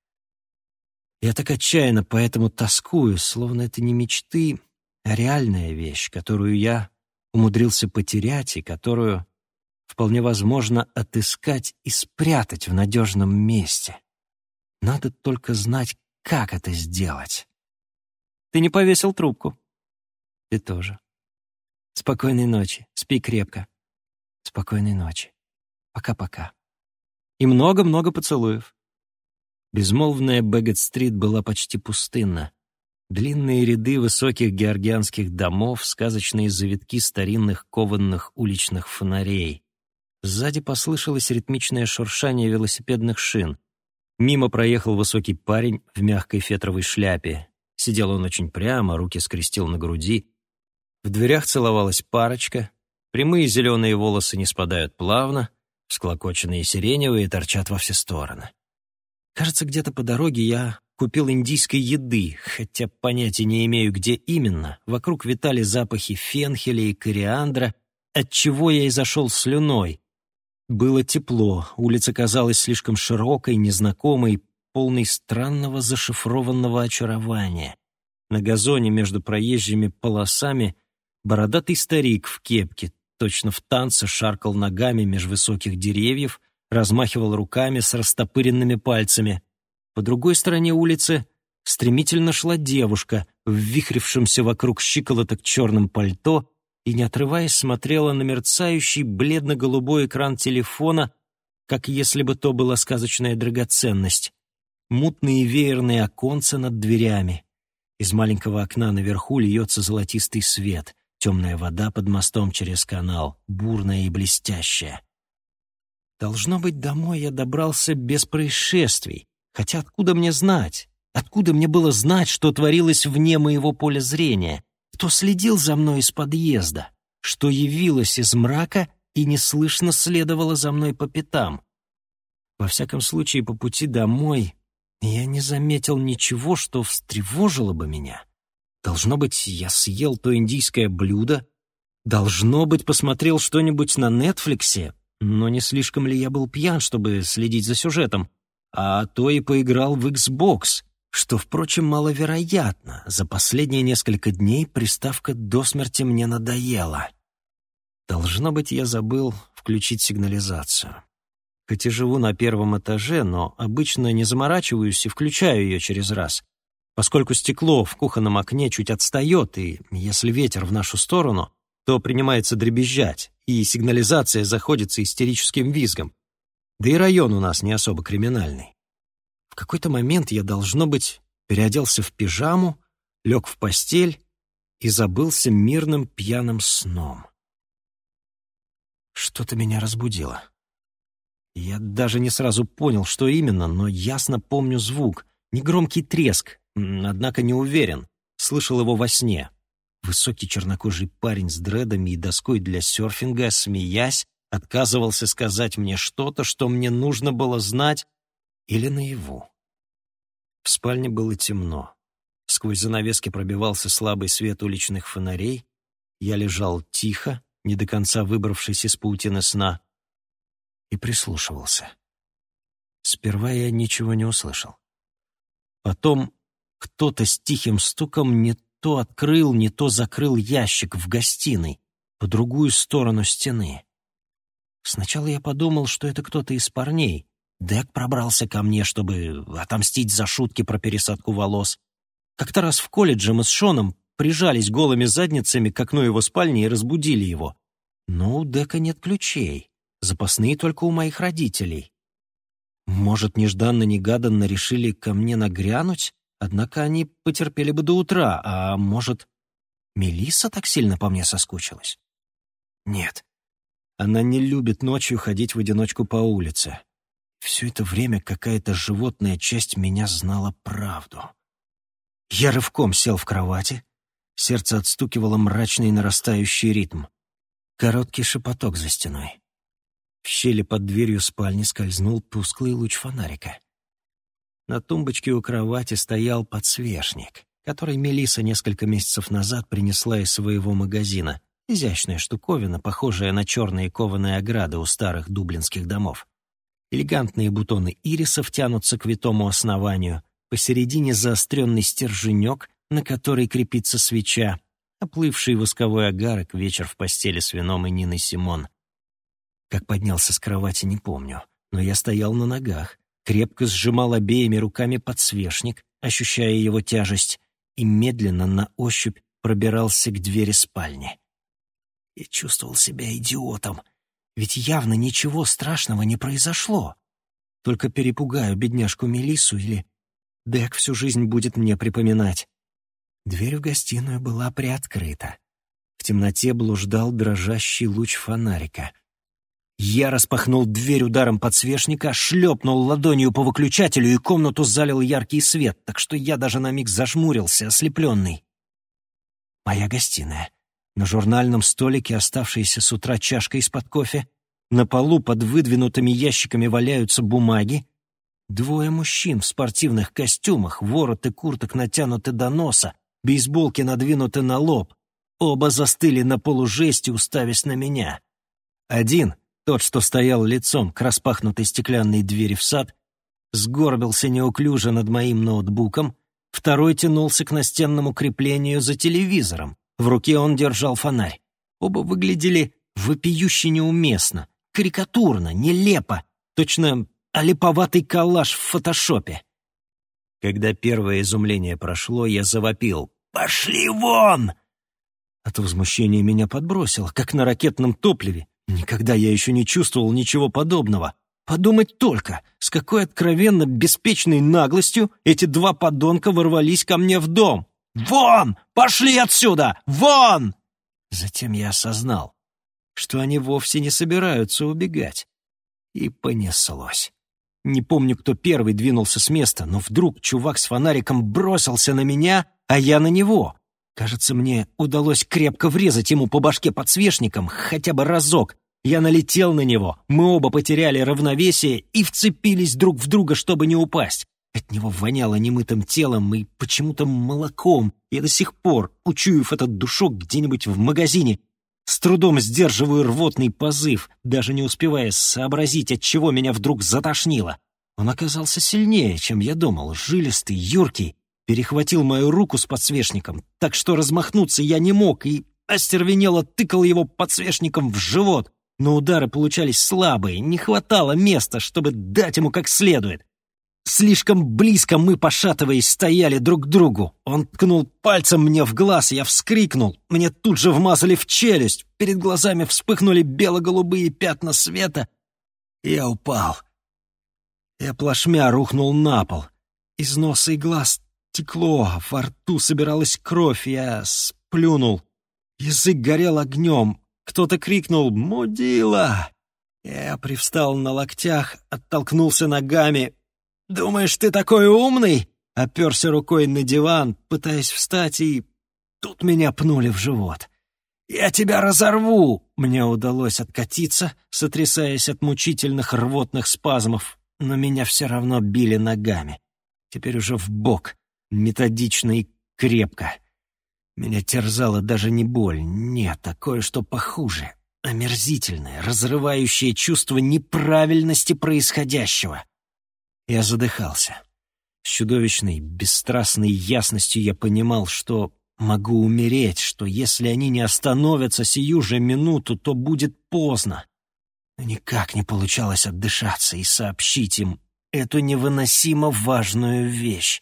Я так отчаянно поэтому тоскую, словно это не мечты, а реальная вещь, которую я умудрился потерять и которую вполне возможно отыскать и спрятать в надежном месте. Надо только знать, как это сделать. Ты не повесил трубку. Ты тоже. Спокойной ночи. Спи крепко. Спокойной ночи. Пока-пока. И много-много поцелуев. Безмолвная Бэггет-стрит была почти пустынна. Длинные ряды высоких георгианских домов, сказочные завитки старинных кованных уличных фонарей. Сзади послышалось ритмичное шуршание велосипедных шин. Мимо проехал высокий парень в мягкой фетровой шляпе. Сидел он очень прямо, руки скрестил на груди. В дверях целовалась парочка. Прямые зеленые волосы не спадают плавно, всклокоченные сиреневые торчат во все стороны. Кажется, где-то по дороге я купил индийской еды, хотя понятия не имею, где именно. Вокруг витали запахи фенхеля и кориандра, отчего я и зашел слюной. Было тепло, улица казалась слишком широкой, незнакомой, полной странного зашифрованного очарования. На газоне между проезжими полосами бородатый старик в кепке, точно в танце шаркал ногами меж высоких деревьев, размахивал руками с растопыренными пальцами. По другой стороне улицы стремительно шла девушка в вихрившемся вокруг щиколоток черном пальто и, не отрываясь, смотрела на мерцающий бледно-голубой экран телефона, как если бы то была сказочная драгоценность. Мутные веерные оконца над дверями. Из маленького окна наверху льется золотистый свет, темная вода под мостом через канал, бурная и блестящая. Должно быть, домой я добрался без происшествий, хотя откуда мне знать? Откуда мне было знать, что творилось вне моего поля зрения? кто следил за мной из подъезда, что явилось из мрака и неслышно следовало за мной по пятам. Во всяком случае, по пути домой я не заметил ничего, что встревожило бы меня. Должно быть, я съел то индийское блюдо, должно быть, посмотрел что-нибудь на Нетфликсе, но не слишком ли я был пьян, чтобы следить за сюжетом, а то и поиграл в Xbox, что, впрочем, маловероятно. За последние несколько дней приставка до смерти мне надоела. Должно быть, я забыл включить сигнализацию. Хоть и живу на первом этаже, но обычно не заморачиваюсь и включаю ее через раз, поскольку стекло в кухонном окне чуть отстает, и если ветер в нашу сторону, то принимается дребезжать, и сигнализация заходится истерическим визгом. Да и район у нас не особо криминальный. В какой-то момент я, должно быть, переоделся в пижаму, лег в постель и забылся мирным пьяным сном. Что-то меня разбудило. Я даже не сразу понял, что именно, но ясно помню звук. Негромкий треск, однако не уверен. Слышал его во сне. Высокий чернокожий парень с дредами и доской для серфинга, смеясь, отказывался сказать мне что-то, что мне нужно было знать, или наяву. В спальне было темно. Сквозь занавески пробивался слабый свет уличных фонарей. Я лежал тихо, не до конца выбравшись из паутины сна, и прислушивался. Сперва я ничего не услышал. Потом кто-то с тихим стуком не то открыл, не то закрыл ящик в гостиной, по другую сторону стены. Сначала я подумал, что это кто-то из парней, Дек пробрался ко мне, чтобы отомстить за шутки про пересадку волос. Как-то раз в колледже мы с Шоном прижались голыми задницами к окну его спальни и разбудили его. Но у Дека нет ключей. Запасные только у моих родителей. Может, нежданно-негаданно решили ко мне нагрянуть, однако они потерпели бы до утра, а может, Мелисса так сильно по мне соскучилась? Нет, она не любит ночью ходить в одиночку по улице. Все это время какая-то животная часть меня знала правду. Я рывком сел в кровати, сердце отстукивало мрачный нарастающий ритм. Короткий шепоток за стеной. В щели под дверью спальни скользнул тусклый луч фонарика. На тумбочке у кровати стоял подсвечник, который Мелиса несколько месяцев назад принесла из своего магазина. Изящная штуковина, похожая на черные кованые ограды у старых дублинских домов. Элегантные бутоны ирисов тянутся к витому основанию. посередине заостренный стерженек, на который крепится свеча, оплывший восковой агарок, вечер в постели с вином и Ниной Симон. Как поднялся с кровати, не помню, но я стоял на ногах, крепко сжимал обеими руками подсвечник, ощущая его тяжесть, и медленно на ощупь пробирался к двери спальни. Я чувствовал себя идиотом, ведь явно ничего страшного не произошло. Только перепугаю бедняжку Мелиссу или Дек всю жизнь будет мне припоминать. Дверь в гостиную была приоткрыта. В темноте блуждал дрожащий луч фонарика. Я распахнул дверь ударом подсвечника, шлепнул ладонью по выключателю, и комнату залил яркий свет, так что я даже на миг зажмурился, ослепленный. Моя гостиная. На журнальном столике оставшаяся с утра чашка из-под кофе. На полу под выдвинутыми ящиками валяются бумаги. Двое мужчин в спортивных костюмах, вороты курток натянуты до носа, бейсболки надвинуты на лоб. Оба застыли на полужесте, уставясь на меня. Один, тот, что стоял лицом к распахнутой стеклянной двери в сад, сгорбился неуклюже над моим ноутбуком, второй тянулся к настенному креплению за телевизором. В руке он держал фонарь. Оба выглядели вопиюще неуместно, карикатурно, нелепо, точно олиповатый коллаж в фотошопе. Когда первое изумление прошло, я завопил «Пошли вон!» От возмущения меня подбросило, как на ракетном топливе. Никогда я еще не чувствовал ничего подобного. Подумать только, с какой откровенно беспечной наглостью эти два подонка ворвались ко мне в дом. «Вон! Пошли отсюда! Вон!» Затем я осознал, что они вовсе не собираются убегать. И понеслось. Не помню, кто первый двинулся с места, но вдруг чувак с фонариком бросился на меня, а я на него. Кажется, мне удалось крепко врезать ему по башке подсвечником хотя бы разок. Я налетел на него, мы оба потеряли равновесие и вцепились друг в друга, чтобы не упасть. От него воняло немытым телом и почему-то молоком. Я до сих пор, учуяв этот душок где-нибудь в магазине, с трудом сдерживаю рвотный позыв, даже не успевая сообразить, от чего меня вдруг затошнило. Он оказался сильнее, чем я думал, жилистый, юркий, перехватил мою руку с подсвечником, так что размахнуться я не мог и остервенело тыкал его подсвечником в живот. Но удары получались слабые, не хватало места, чтобы дать ему как следует. Слишком близко мы, пошатываясь, стояли друг к другу. Он ткнул пальцем мне в глаз, я вскрикнул. Мне тут же вмазали в челюсть. Перед глазами вспыхнули бело-голубые пятна света. Я упал. Я плашмя рухнул на пол. Из носа и глаз текло, во рту собиралась кровь, я сплюнул. Язык горел огнем. Кто-то крикнул «Мудила!». Я привстал на локтях, оттолкнулся ногами, «Думаешь, ты такой умный?» Оперся рукой на диван, пытаясь встать, и... Тут меня пнули в живот. «Я тебя разорву!» Мне удалось откатиться, сотрясаясь от мучительных рвотных спазмов, но меня все равно били ногами. Теперь уже в бок, методично и крепко. Меня терзала даже не боль, нет, а кое-что похуже, омерзительное, разрывающее чувство неправильности происходящего. Я задыхался. С чудовищной, бесстрастной ясностью я понимал, что могу умереть, что если они не остановятся сию же минуту, то будет поздно. Но никак не получалось отдышаться и сообщить им эту невыносимо важную вещь.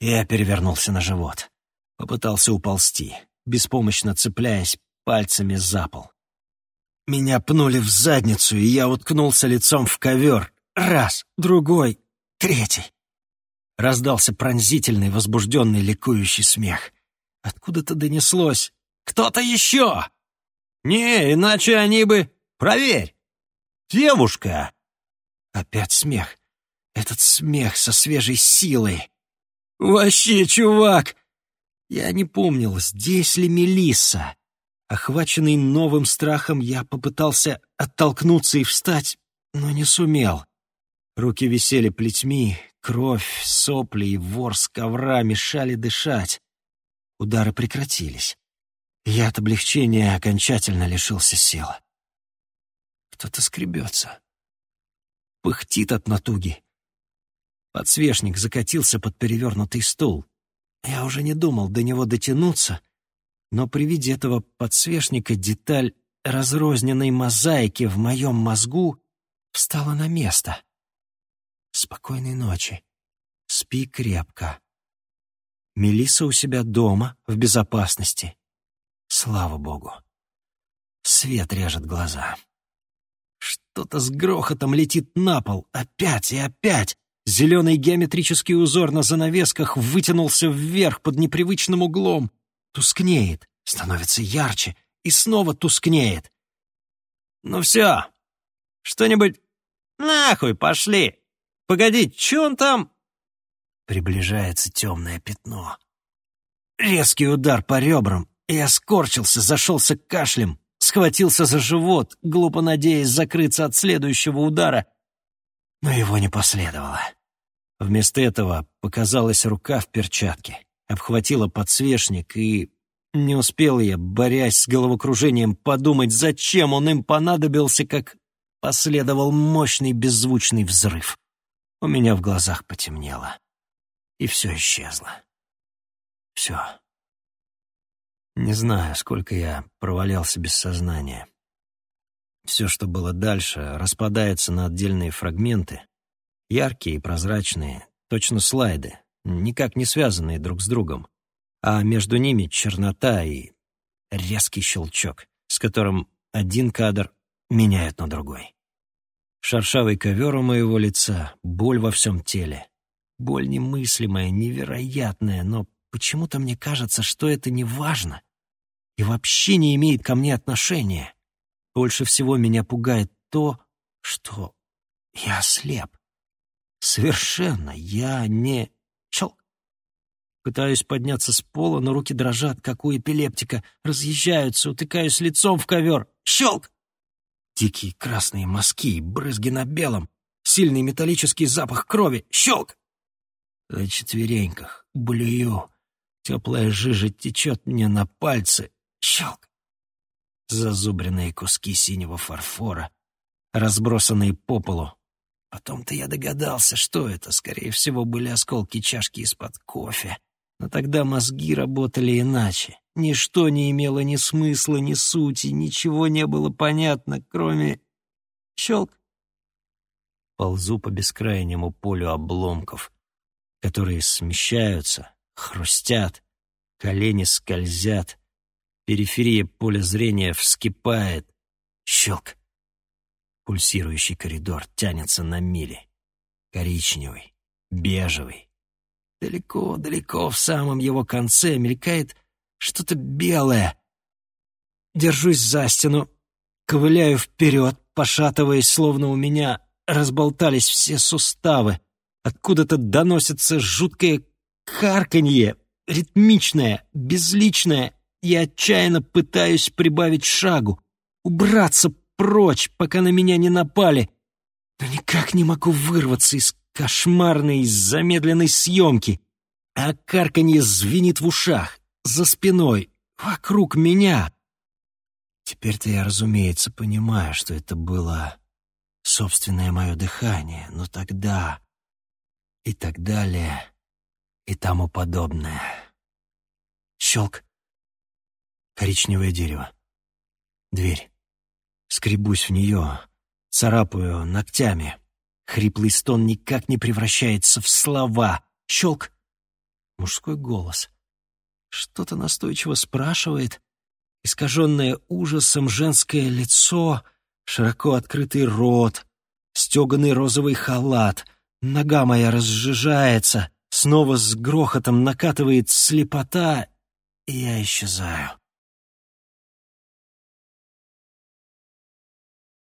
Я перевернулся на живот. Попытался уползти, беспомощно цепляясь пальцами за пол. Меня пнули в задницу, и я уткнулся лицом в ковер, Раз, другой, третий. Раздался пронзительный, возбужденный, ликующий смех. Откуда-то донеслось «Кто-то еще!» «Не, иначе они бы...» «Проверь!» «Девушка!» Опять смех. Этот смех со свежей силой. «Вообще, чувак!» Я не помнил, здесь ли Мелисса. Охваченный новым страхом, я попытался оттолкнуться и встать, но не сумел. Руки висели плетьми, кровь, сопли и ворс ковра мешали дышать. Удары прекратились. Я от облегчения окончательно лишился сил. Кто-то скребется. Пыхтит от натуги. Подсвечник закатился под перевернутый стул. Я уже не думал до него дотянуться, но при виде этого подсвечника деталь разрозненной мозаики в моем мозгу встала на место. Спокойной ночи. Спи крепко. Мелиса у себя дома, в безопасности. Слава богу. Свет режет глаза. Что-то с грохотом летит на пол. Опять и опять. Зеленый геометрический узор на занавесках вытянулся вверх под непривычным углом. Тускнеет, становится ярче и снова тускнеет. «Ну все, что-нибудь нахуй пошли! Погоди, че он там?» Приближается темное пятно. Резкий удар по ребрам, я скорчился, зашелся кашлем, схватился за живот, глупо надеясь закрыться от следующего удара, но его не последовало. Вместо этого показалась рука в перчатке, обхватила подсвечник, и не успел я, борясь с головокружением, подумать, зачем он им понадобился, как последовал мощный беззвучный взрыв. У меня в глазах потемнело, и все исчезло. Все. Не знаю, сколько я провалялся без сознания. Все, что было дальше, распадается на отдельные фрагменты, яркие и прозрачные, точно слайды, никак не связанные друг с другом, а между ними чернота и резкий щелчок, с которым один кадр меняет на другой. Шершавый ковер у моего лица, боль во всем теле. Боль немыслимая, невероятная, но почему-то мне кажется, что это не важно и вообще не имеет ко мне отношения. Больше всего меня пугает то, что я слеп. Совершенно я не... Чел. Пытаюсь подняться с пола, но руки дрожат, как у эпилептика, разъезжаются, утыкаюсь лицом в ковер. Щелк! Дикие красные мазки, брызги на белом, сильный металлический запах крови. Щелк! На четвереньках, блюю. Теплая жижа течет мне на пальцы. Щелк! Зазубренные куски синего фарфора, разбросанные по полу, Потом-то я догадался, что это. Скорее всего, были осколки чашки из-под кофе. Но тогда мозги работали иначе. Ничто не имело ни смысла, ни сути, ничего не было понятно, кроме... Щелк. Ползу по бескрайнему полю обломков, которые смещаются, хрустят, колени скользят, периферия поля зрения вскипает. Щелк. Пульсирующий коридор тянется на мили. Коричневый, бежевый. Далеко-далеко в самом его конце мелькает что-то белое. Держусь за стену, ковыляю вперед, пошатываясь, словно у меня разболтались все суставы. Откуда-то доносится жуткое карканье, ритмичное, безличное. Я отчаянно пытаюсь прибавить шагу, убраться прочь, пока на меня не напали. Но никак не могу вырваться из кошмарной замедленной съемки. А карканье звенит в ушах, за спиной, вокруг меня. Теперь-то я, разумеется, понимаю, что это было собственное мое дыхание, но тогда и так далее, и тому подобное. Щелк. Коричневое дерево. Дверь. Скребусь в нее, царапаю ногтями. Хриплый стон никак не превращается в слова. Щелк. Мужской голос. Что-то настойчиво спрашивает. Искаженное ужасом женское лицо, широко открытый рот, стеганый розовый халат. Нога моя разжижается, снова с грохотом накатывает слепота, и я исчезаю.